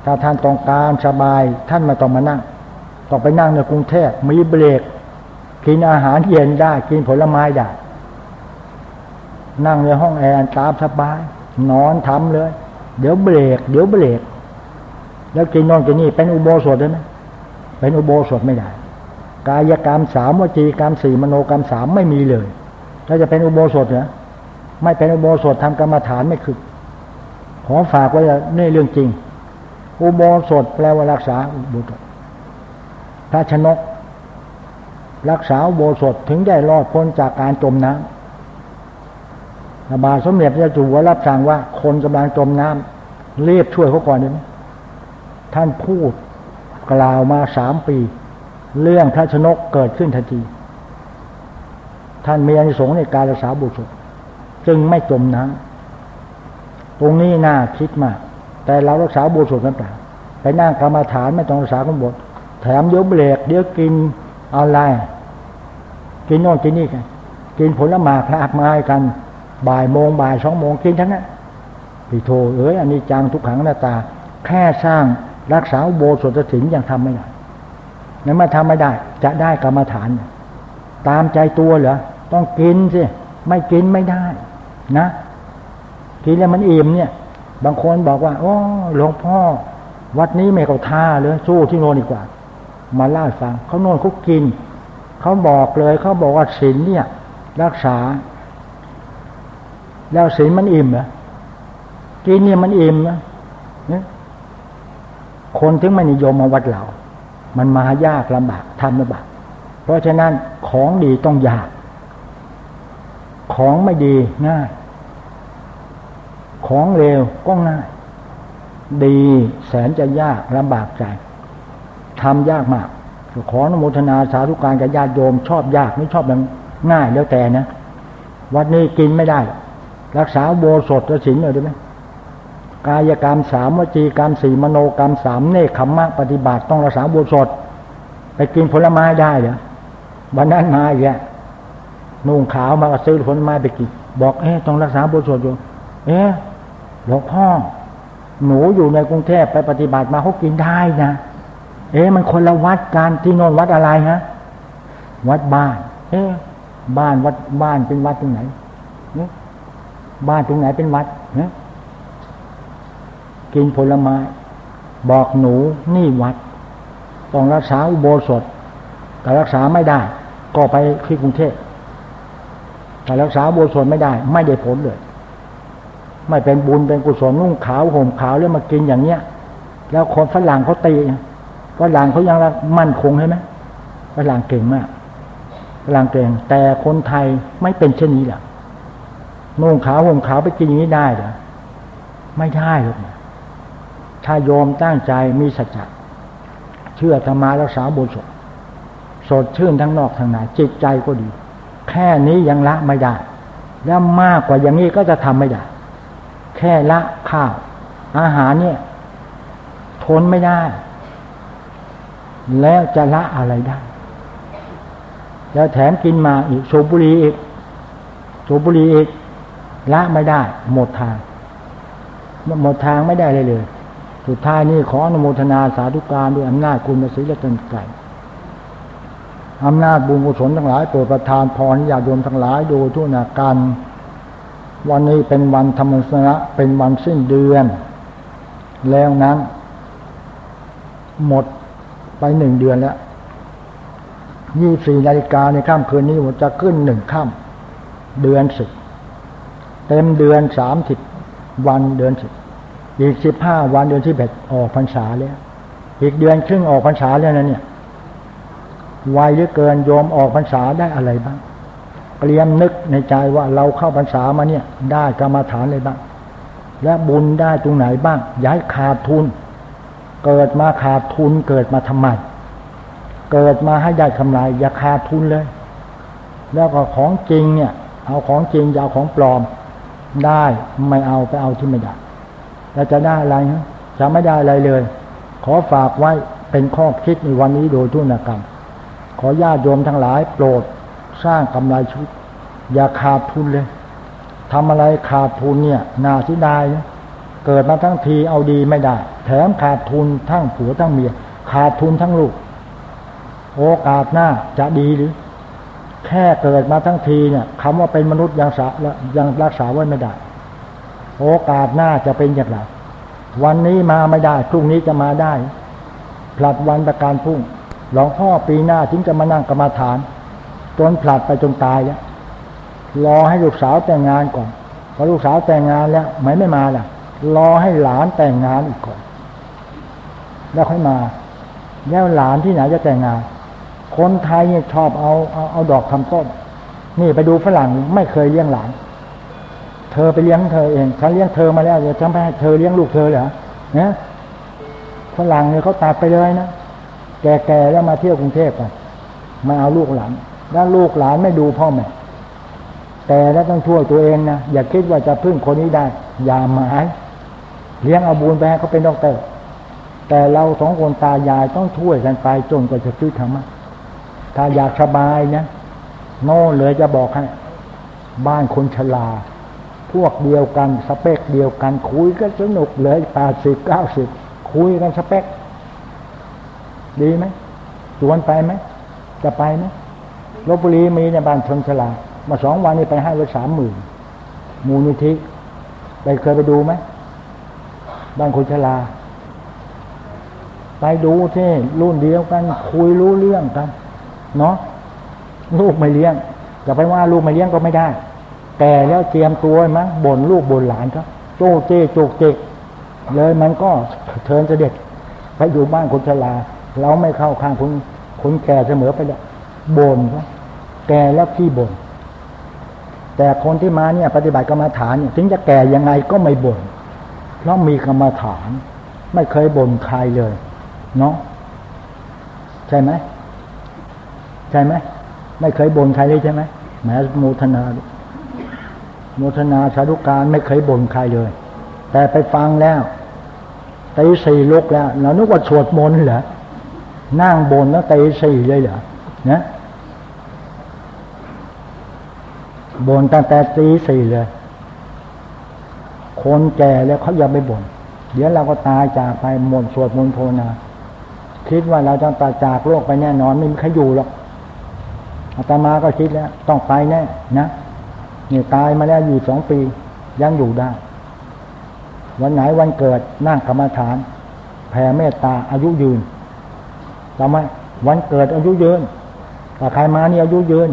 ถ้าท่านต้องการสบาย ท่านมาต้องมานั่ง ต้องไปนั่งในกรุงเทพมีเบรก กินอาหารเย็นได้กินผลไม้ได้นั่งในห้องแอร์ตามสบาย นอนทำเลย เดี๋ยวเบรก เดี๋ยวเบรก แล้วกินนอนกินนี่เป็นอุโบสถได้ไหมเป็นอุโบสถไม่ได้ กายกรรมสามวจีกรรมสี่มโนกรรมสามไม่มีเลยถ้าจะเป็นอุโบสถเหรอไม่เป็นอุโบสถทำกรรมฐานไม่คือขอฝากไว้ในเรื่องจริง อุโบสถแปลว่ารักษาอุโบสถพระชนก รักษาอุโบสถถึงได้รอดพ้นจากการจมน้ำระบาสมเด็จพระจุวรับสั่งว่าคนกำลังจมน้ำรียบช่วยเขาก่อนได้ไหมท่านพูดกล่าวมาสามปี เรื่องพระชนกเกิดขึ้นทันที ท่านมีอานิสงส์ในการรักษาบุตรจึงไม่จมน้ำตรงนี้น่าคิดมาก แต่เรารักษาบุตรกันเปล่าไปนั่งกรรมฐานไม่ต้องรักษาขงบทแถมเดี๋ยวเบรกเดี๋ยวกินอะไร กินโน่นกินนี่กัน กินผลไม้พระอักไม้กัน บ่ายโมงบ่ายสองโมงกินทั้งนั้นพี่โทเอ้ยอันนี้จังทุกขังหน้าตา แค่สร้างรักษาโบสถศิลยังทำไม่ได้ นั้นมาทำไม่ได้ จะได้กรรมฐาน ตามใจตัวเหรอต้องกินสิไม่กินไม่ได้ นะกินแล้วมันอิ่มเนี่ย บางคนบอกว่า โอ้หลวงพ่อ วัดนี้ไม่เขาท่าเลยสู้ที่โน่นดีกว่า มาเล่าฟังเขาโน่นเขากินเขาบอกเลยเขาบอกว่าศีลเนี่ย รักษา แล้วศีลมันอิ่มเหรอกินเนี่ยมันอิ่มนะคนถึงไม่นิยมมาวัดเรา มันมายากลำบากทำลำบากเพราะฉะนั้นของดีต้องยาก ของไม่ดีง่าย ของเลวก็ง่าย ดีแสนจะยากลำบากใจทำยากมากขออนุโมทนาสาธุการกับญาติโยมชอบยากไม่ชอบแบบง่ายแล้วแต่นะ วัดนี้กินไม่ได้ รักษาโบสถศีลเลยได้ไหม กายกรรมสามวจีกรรมสี่มโนกรรมสามเนคขมมะปฏิบัติต้องรักษาโบสถไปกินผลไม้ได้เหรอวันนั้นมาอีกนุ่งขาวมาซื้อผลไม้ไปกิน บอกเอ๊ะต้องรักษาโบสถอยู่ เอ๊ะหลวงพ่อหนูอยู่ในกรุงเทพไปปฏิบัติมาเขากินได้นะเอ๊ะมันคนละวัดกันที่โนนวัดอะไรฮะวัดบ้าน เอ๊ะบ้านวัดบ้านเป็นวัดตรงไหนบ้านตรงไหนเป็นวัดเนี่ย กินผลไม้ บอกหนูนี่วัด ต้องรักษาอุโบสถแต่รักษาไม่ได้ ก็ไปที่กรุงเทพแต่รักษาโบสถไม่ได้ ไม่ได้ผลเลย ไม่เป็นบุญเป็นกุศลนุ่งขาวห่มขาวแล้วมากินอย่างเนี้ย แล้วคนฝรั่งเขาตีฝรั่งเขายังมั่นคงใช่ไหมฝรั่งเก่งมากฝรั่งเก่ง แต่คนไทยไม่เป็นเช่นนี้แหละนุ่งขาวห่มขาวไปกินอย่างนี้ได้หรอไม่ได้หรอก ถ้าโยมตั้งใจมีสัจจะเชื่อธรรมารักษาบุญสดสดชื่นทั้งนอกทั้งในจิตใจก็ดี แค่นี้ยังละไม่ได้ แล้วมากกว่าอย่างนี้ก็จะทำไม่ได้ แค่ละข้าวอาหารเนี่ย ทนไม่ได้ แล้วจะละอะไรได้ แล้วแถมกินมาอีกโสบุรีอีกโสบุรีอีกละไม่ได้ หมดทางหมดทางไม่ได้เลยเลย สุดท้ายนี่ขออนุโมทนาสาธุการด้วยอำนาจคุณศีละตนไก่อำนาจบุญกุศลทั้งหลายโปรดประทานพรญาติโยมทั้งหลายโดยทุนาการวันนี้เป็นวันธรรมสนะเป็นวันสิ้นเดือน แล้วนั้น หมดไปหนึ่งเดือนแล้วยี่สี่นาฬิกาในค่ำคืนนี้จะขึ้นหนึ่งค่ำเดือนสิบเต็มเดือนสามสิบวันเดือนสิบ อีกสิบห้าวันเดือนที่แบดออกพรรษาแล้ว อีกเดือนครึ่งออกพรรษาแล้วนะเนี่ยไวเยอะเกินโยมออกพรรษาได้อะไรบ้างเตรียมนึกในใจว่าเราเข้าพรรษามาเนี่ย ได้กรรมฐานอะไรบ้าง และบุญได้ตรงไหนบ้าง ย้ายขาดทุน เกิดมาขาดทุนเกิดมาทำไม เกิดมาให้ได้กำไรอย่าขาดทุนเลย แล้วก็ของจริงเนี่ย เอาของจริงอย่าเอาของปลอม ได้ไม่เอาไปเอาที่ไม่ได้ แล้วจะได้อะไรฮะจะไม่ได้อะไรเลย ขอฝากไว้เป็นข้อคิดในวันนี้โดยทุนกรรม ขอญาติโยมทั้งหลายโปรดสร้างกำไรชุด อย่าขาดทุนเลยทำอะไรขาดทุนเนี่ยน่าเสียดายนะเกิดมาทั้งทีเอาดีไม่ได้ แถมขาดทุนทั้งผัวทั้งเมีย ขาดทุนทั้งลูก โอกาสหน้าจะดีหรือ แค่เกิดมาทั้งทีเนี่ยคำว่าเป็นมนุษย์ยังสายังรักษาไว้ไม่ได้ โอกาสหน้าจะเป็นอย่างไร วันนี้มาไม่ได้ พรุ่งนี้จะมาได้ ผลัดวันประการพรุ่ง หลวงพ่อปีหน้าถึงจะมานั่งกรรมาฐาน จนผลัดไปจนตายแล้วรอให้ลูกสาวแต่งงานก่อน พอลูกสาวแต่งงานแล้วไม่ไม่มาล่ะ รอให้หลานแต่งงานอีกก่อน แล้วค่อยมา แล้วหลานที่ไหนจะแต่งงาน คนไทยเนี่ยชอบเอาเอาเอาดอกทำต้น นี่ไปดูฝรั่งไม่เคยเลี้ยงหลาน ธอไปเลี้ยงเธอเองฉันเลี้ยงเธอมาแล้วเดี๋ยวฉันไปให้เธอเลี้ยงลูกเธอเหรอเนี่ยฝรั่งเนี่ยเขาตัดไปเลยนะแก่ๆแล้วมาเที่ยวกรุงเทพกันมาเอาลูกหลานแล้วลูกหลานไม่ดูพ่อแม่แต่แล้วต้องช่วยตัวเองนะอย่าคิดว่าจะพึ่งคนนี้ได้ อย่าหมายเลี้ยงเอาบุญไปให้เขาเป็นด็อกเตอร์ แต่เราสองคนตายายต้องช่วยกันไปจนกว่าจะซื้อธรรมะถ้าอยากสบายนะโน่นเลยจะบอกให้ บ้านคนชรา พวกเดียวกันสเปคเดียวกัน คุยก็สนุกเลยแปดสิบเก้าสิบคุยกันสเปค ดีไหมชวนไปไหมจะไปไหมลบบุรีมีในบ้านชนชลา มาสองวันนี้ไปให้ไว้สามหมื่นมูลนิธิไปเคยไปดูไหมบ้านคนชลา ไปดูที่รุ่นเดียวกัน คุยรู้เรื่องกัน เนาะลูกไม่เลี้ยงจะไปว่าลูกไม่เลี้ยงก็ไม่ได้ แต่แล้วเตรียมตัวมั้งบ่นลูกบ่นหลานก็โจ้เจ้จุกจิกเลยมันก็เทินเสด็จไปอยู่บ้านคนชราเราไม่เข้าข้างคนคนแก่เสมอไปเลยบ่นก็แก่แล้วพี่บ่นแต่คนที่มาเนี่ย ปฏิบัติกรรมฐานเนี่ยถึงจะแก่ยังไงก็ไม่บ่นเพราะมีกรรมฐาน ไม่เคยบ่นใครเลยเนาะใช่ไหมใช่ไหมไม่เคยบ่นใครเลยใช่ไหมแม้โมทนา โมทนาสาธุการไม่เคยบ่นใครเลย แต่ไปฟังแล้วตีสี่ลุกแล้วเรานึกว่าสวดมนต์เหรอนั่งบนแล้วตีสี่เลยเหรอนะบนตั้งแต่ตีสี่เลย คนแก่แล้วเขาอย่าไปบ่นเดี๋ยวเราก็ตายจากไปหมดสวดมนต์ภาวนาคิดว่าเราจะตายจากโลกไปแน่นอนไม่มีใครอยู่หรอกอาตมาก็คิดแล้ว ต้องไปแน่นะ นี่ตายมาแล้วอยู่สองปี ยังอยู่ได้ วันไหนวันเกิดนั่งกรรมฐาน แผ่เมตตาอายุยืนจำไหมวันเกิดอายุยืนแต่ใครมานี่อายุยืน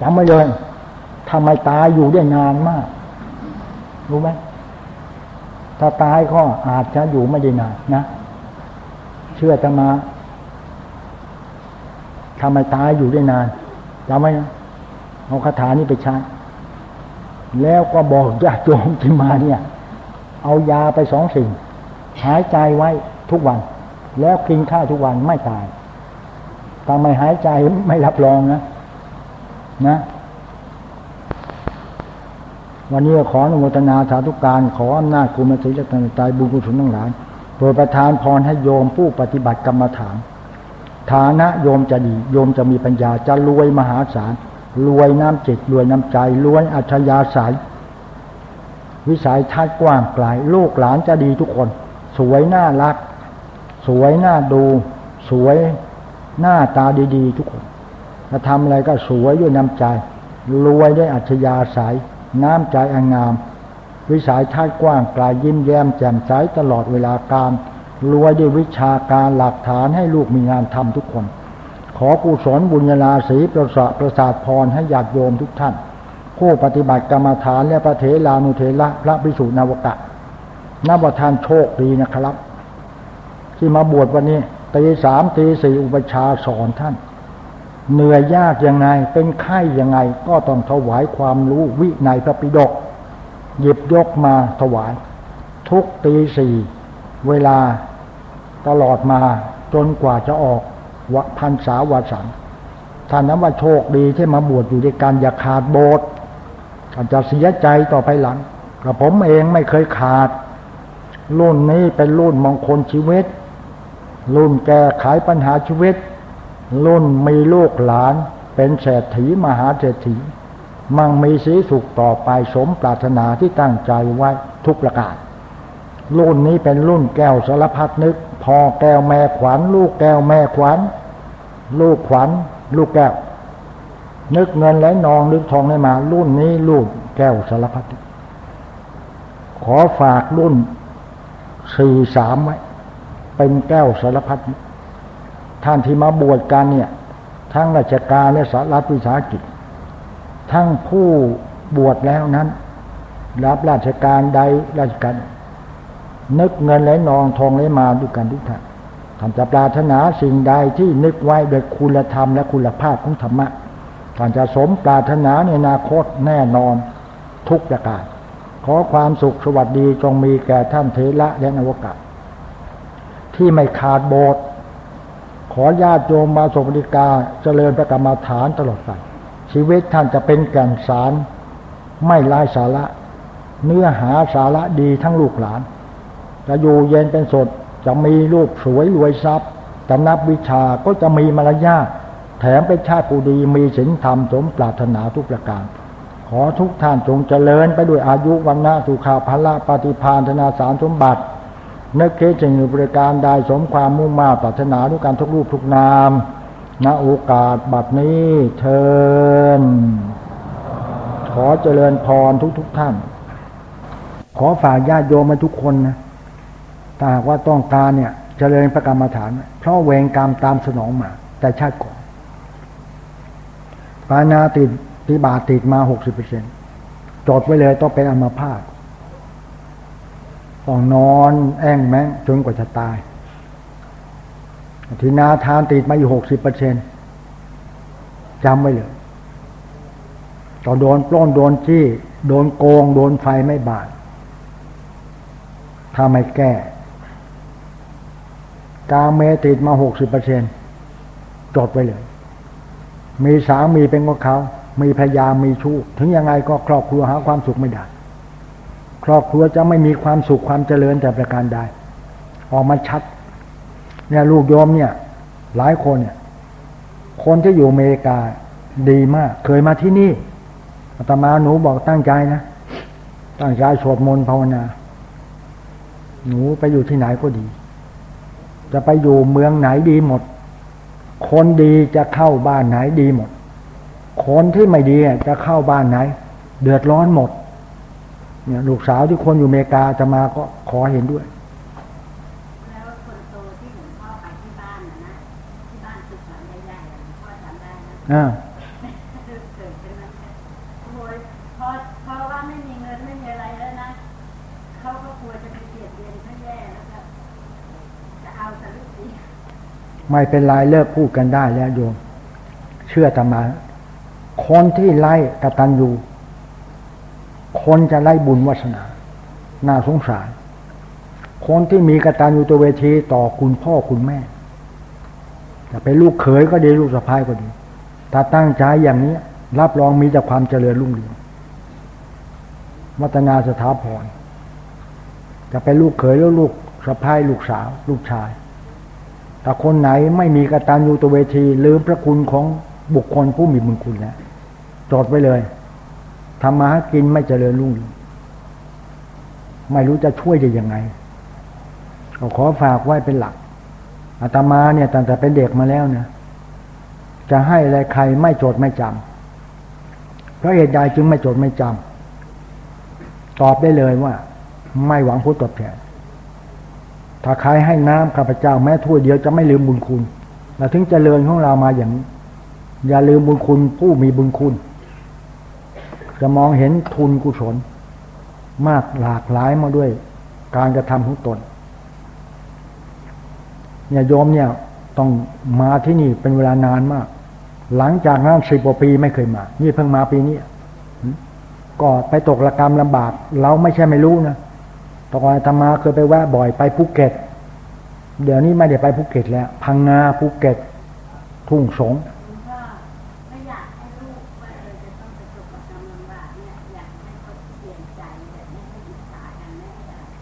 จำไว้เลยทำไมตายอยู่ได้นานมาก รู้ไหมถ้าตายก็อาจจะอยู่ไม่ได้นานนะ เชื่อจะมาทำไมตายอยู่ได้นานจำไว้นะเอาคาถานี้ไปใช้ แล้วก็บอกญาติโยมที่มาเนี่ย เอายาไปสองสิ่ง หายใจไว้ทุกวัน แล้วกินข้าวทุกวันไม่ตายถ้าไม่หายใจไม่รับรองนะ นะ วันนี้ขออนุโมทนาสาธุการ ขออำนาจคุณมติและตันใจบุญกุศลทั้งหลายโปรดประทานพรให้โยมผู้ปฏิบัติกรรมฐาน ฐานะโยมจะดี โยมจะมีปัญญาจะรวยมหาศาล รวยน้ำจิตรวยน้ำใจรวยอัจฉริยะสายวิสัยทัศน์กว้างไกลลูกหลานจะดีทุกคน สวยน่ารัก สวยน่าดู สวยหน้าตาดีๆ ทุกคนจะทำอะไรก็สวยด้วยน้ำใจรวยด้วยอัจฉริยะสายน้ำใจอันงาม วิสัยทัศน์กว้างไกลยิ้มแย้มแจ่มใสตลอดเวลาการรวยด้วยวิชาการหลักฐานให้ลูกมีงานทำทุกคน ขอกุศลบุญญาลาศีประสาประสาทพรให้ญาติโยมทุกท่าน ผู้ปฏิบัติกรรมฐานและพระเถรานุเถระพระภิกษุนาวกะนับว่าท่านโชคดีนะครับ ที่มาบวชวันนี้ตีสามตีสี่อุปชาสอนท่าน เหนื่อยยากยังไง เป็นไข้ยังไง ก็ต้องถวายความรู้วิในพระปิฎกหยิบยกมาถวาย ทุกตีสี่เวลาตลอดมาจนกว่าจะออก วพันษาวาสันท่านนั้นว่าโชคดีที่มาบวชอยู่ด้วยกันอย่าขาดโบสถ์ท่านจะเสียใจต่อไปหลังกระผมเองไม่เคยขาด รุ่นนี้เป็นรุ่นมงคลชีวิต รุ่นแก้ไขปัญหาชีวิต รุ่นมีลูกหลาน เป็นเศรษฐีมหาเศรษฐีมั่งมีสีสุขต่อไปสมปรารถนาที่ตั้งใจไว้ทุกประการ รุ่นนี้เป็นรุ่นแก้วสารพัดนึก พอแก้วแม่ขวัญลูกแก้วแม่ขวัญลูกขวัญลูกแก้ว นึกเงินไหลนองนึกทองได้มา รุ่นนี้ลูกแก้วสารพัดขอฝากรุ่นสี่สามไว้เป็นแก้วสารพัดท่านที่มาบวชกันเนี่ย ทั้งราชการและสารัฐวิสาหกิจ ทั้งผู้บวชแล้วนั้น รับราชการใดราชการ นึกเงินไหลนองทองไหลมาด้วยกันทุกท่านท่านจะปรารถนาสิ่งใดที่นึกไว้โดยคุณธรรมและคุณภาพของธรรมะท่านจะสมปรารถนาในอนาคตแน่นอนทุกประการ ขอความสุขสวัสดีจงมีแก่ท่านเทระและนวกะ ที่ไม่ขาดโบสถ์ขอญาติโยมมาสมบริกาเจริญประกรรมฐานตลอดไปชีวิตท่านจะเป็นแก่นสาร ไม่ไร้สาระ เนื้อหาสาระดีทั้งลูกหลาน จะอยู่เย็นเป็นสดจะมีรูปสวยรวยทรัพย์จะนับวิชาก็จะมีมารยาทแถมเป็นชาติผู้ดีมีศีลธรรมสมปรารถนาทุกประการ ขอทุกท่านจงเจริญไปด้วยอายุวันนาสุขาภละปฏิพานธนาสารสมบัตินึกคิดจึงบริการได้สมความมุ่งมาปรารถนาทุกการทุกรูปทุกนามณโอกาสบัดนี้เทินขอเจริญพรทุกทุกท่าน ขอฝากญาติโยมมาทุกคนนะ ถ้าหากว่าต้องการเนี่ยจเจริญประกรรมฐาน เพราะเวงกรรมตามสนองมา แต่ชาติก่อนปานาติดติบาติดมาหกสิบเปอร์เซ็นจดไว้เลยต้องเป็นอัมพาตต้องนอนแอ่งแมงจนกว่าจะตายทีนาทานติดมาอยู่หกสิบเปอร์เซ็นจำไว้เลยต่อโดนปล้นโดนจี้ โดนโกง โดนไฟไม่บาดถ้าไม่แก้ กาเมติดมาหกสิบเปอร์เซ็นจดไว้เลย มีสามีเป็นของเขา มีพยามีชู้ ถึงยังไงก็ครอบครัวหาความสุขไม่ได้ ครอบครัวจะไม่มีความสุขความเจริญแต่ประการใด ออกมาชัด เนี่ยลูกโยมเนี่ย หลายคนเนี่ย คนที่อยู่อเมริกาดีมาก เคยมาที่นี่อาตมาหนูบอกตั้งใจนะ ตั้งใจสวดมนต์ภาวนา หนูไปอยู่ที่ไหนก็ดี จะไปอยู่เมืองไหนดีหมด คนดีจะเข้าบ้านไหนดีหมด คนที่ไม่ดีจะเข้าบ้านไหน เดือดร้อนหมด เนี่ยลูกสาวที่คนอยู่อเมริกาจะมาก็ขอเห็นด้วยแล้วคนโตที่หลวงพ่อไปที่บ้า ไม่เป็นไรเลิกพูดกันได้แล้วโยม เชื่อตมา คนที่ไล่กตัญญูคนจะไล่บุญวาสนา น่าสงสาร คนที่มีกตัญญูตัวเวทีต่อคุณพ่อคุณแม่จะเป็นลูกเขยก็ดีลูกสะพ้ายก็ดี ถ้าตั้งใจอย่างนี้ รับรองมีแต่ความเจริญรุ่งเรืองวัฒนาสถาพรจะเป็นลูกเขยแล้วลูกสะพ้ายลูกสาว ลูกชาย ถ้าคนไหนไม่มีกตัญญูตเวทีลืมพระคุณของบุคคลผู้มีบุญคุณแล้วจดไว้เลยทำมาหากินไม่เจริญรุ่งไม่รู้จะช่วยได้ยังไงก็ขอฝากไว้เป็นหลักอาตมาเนี่ยตั้งแต่เป็นเด็กมาแล้วนี่ยจะให้อะไรใครไม่จดไม่จำเพราะเหตุใดจึงไม่จดไม่จำตอบได้เลยว่า ไม่หวังผลตอบแทน ถ้าใครให้น้ำข้าพเจ้าแม้ถ้วยเดียวจะไม่ลืมบุญคุณเราถึงเจริญของเรามาอย่างนี้อย่าลืมบุญคุณผู้มีบุญคุณ จะมองเห็นทุนกุศล มากหลากหลายมาด้วย การกระทำของตนเนี่ยโยมเนี่ยต้องมาที่นี่เป็นเวลานานมาก หลังจากนั้นสิบกว่าปีไม่เคยมา นี่เพิ่งมาปีนี้ก็ไปตกระกรรมลำบาก เราไม่ใช่ไม่รู้นะ แต่ก่อนธรรมาเคยไปแวะบ่อยไปภูเก็ต เดี๋ยวนี้ไม่ได้ไปภูเก็ตแล้ว พังงาภูเก็ต ทุ่งสง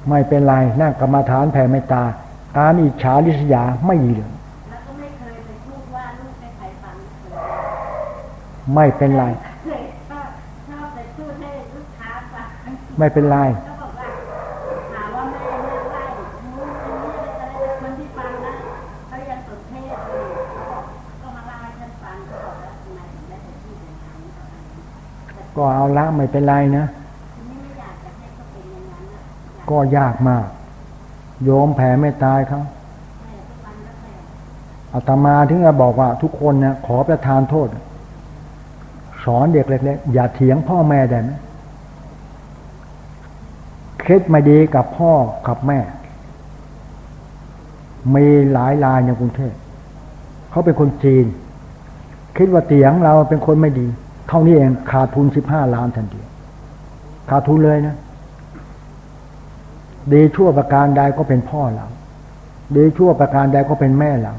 ไม่เป็นไรนั่งกรรมาฐานแผ่เมตตา การอิจฉาลิษยาไม่มีเลยไม่เป็นไร ไม่เป็นไร ไม่เป็นไรนะไม่อยากจะให้เขาเป็นอย่างนั้นก็ยากมาก โยมแผ่เมตตายเขาอาตมาถึงจะบอกว่า ทุกคนนะขอประทานโทษ สอนเด็กเล็กๆอย่าเถียงพ่อแม่ได้ไหมคิดไม่ดีกับพ่อกับแม่ มีหลายรายในกรุงเทพเขาเป็นคนจีน คิดว่าเตียงเราเป็นคนไม่ดี ท่านี้เองขาดทุนสิบห้าล้านทันทีขาดทุนเลยนะ ดีชั่วประการใดก็เป็นพ่อเราดีชั่วประการใดก็เป็นแม่เรา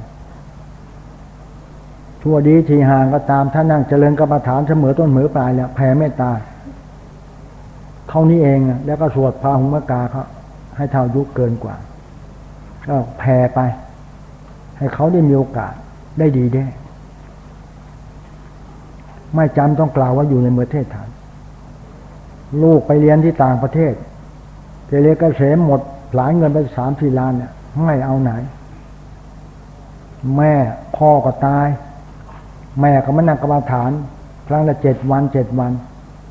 ชั่วดีทีห่างก็ตามถ้านั่งเจริญกรรมฐานเสมอต้นเหมอปลายแล้วแผ่เมตตาเท่านี้เองแล้วก็สวดพาหุมกาเขาให้เท่ายุคเกินกว่าก็แผ่ไป ให้เขาได้มีโอกาสได้ดีได้ ไม่จำต้องกล่าวว่าอยู่ในประเทศไทยลูกไปเรียนที่ต่างประเทศเทเลกเกษมหมดหลายเงินไปสามสี่ล้านเนี่ยไม่เอาไหน แม่พ่อก็ตาย แม่ก็มานั่งกรรมฐาน ครั้งละเจ็ดวันเจ็ดวัน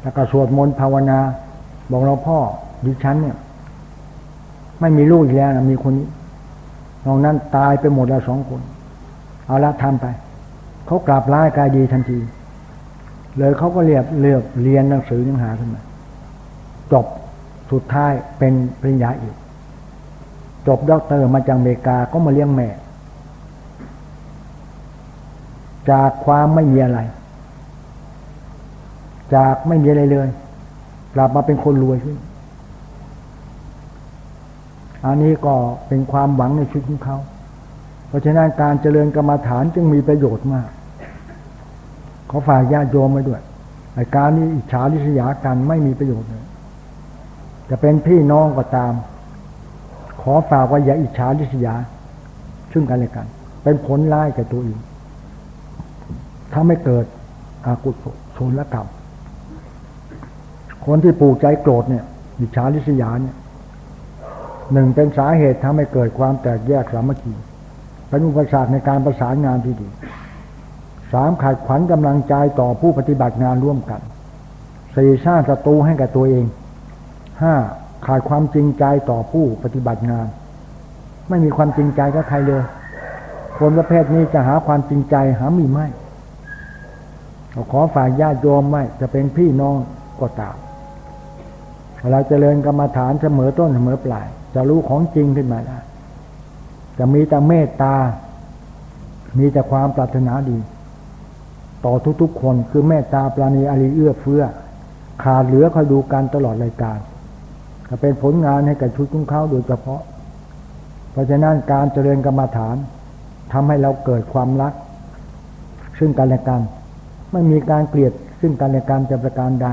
แล้วก็สวดมนต์ภาวนา บอกเราพ่อดิฉันเนี่ย ไม่มีลูกอีกแล้วนะมีคนนี้นอกนั้นตายไปหมดแล้วสองคน เอาละทำไป เขากลับร้ายกายดีทันที เลยเขาก็เรียบเลือกเรียนหนังสือยังหาขึ้นมาจบสุดท้ายเป็นปริญญาเอกจบด็อกเตอร์มาจากอเมริกาก็มาเลี้ยงแม่ จากความไม่มีอะไร จากไม่มีอะไรเลยกลับมาเป็นคนรวยขึ้น อันนี้ก็เป็นความหวังในชีวิตของเขา เพราะฉะนั้นการเจริญกรรมฐานจึงมีประโยชน์มาก ขาฝากญาติโยมไว้ด้วยไอ้การนี้อิจฉาริษยากันไม่มีประโยชน์เลยจะเป็นพี่น้องก็ตาม ขอฝากว่าอย่าอิจฉาริษยา ซึ่งกันและกัน เป็นผลร้ายแก่ตัวเองถ้าไม่เกิดอากุศลกรรมคนที่ปลูกใจโกรธเนี่ยอิจฉาริษยาเนี่ยหนึ่งเป็นสาเหตุทำให้เกิดความแตกแยกสามัคคีเป็นอุปสรรคในการประสานงานที่ดี สามขาดขวัญกำลังใจต่อผู้ปฏิบัติงานร่วมกันสี่สร้างศัตรูให้กับตัวเองห้าขาดความจริงใจต่อผู้ปฏิบัติงาน ไม่มีความจริงใจกับใครเลยคนประเภทนี้จะหาความจริงใจหามีไม่ขอฝากญาติโยมไม่จะเป็นพี่น้องก็ตามเวลาเจริญกรรมฐานเสมอต้นเสมอปลาย จะรู้ของจริงขึ้นมาได้จะมีแต่เมตตา มีแต่ความปรารถนาดี ต่อทุกๆ คนคือเมตตาปราณีอริเอื้อเฟื้อ ขาดเหลือคอยดูการตลอดรายการจะเป็นผลงานให้กับชุดของเขาโดยเฉพาะ เพราะฉะนั้นการเจริญกรรมฐานทำให้เราเกิดความรัก ซึ่งกันและกัน ไม่มีการเกลียดซึ่งกันและกันจะประการใด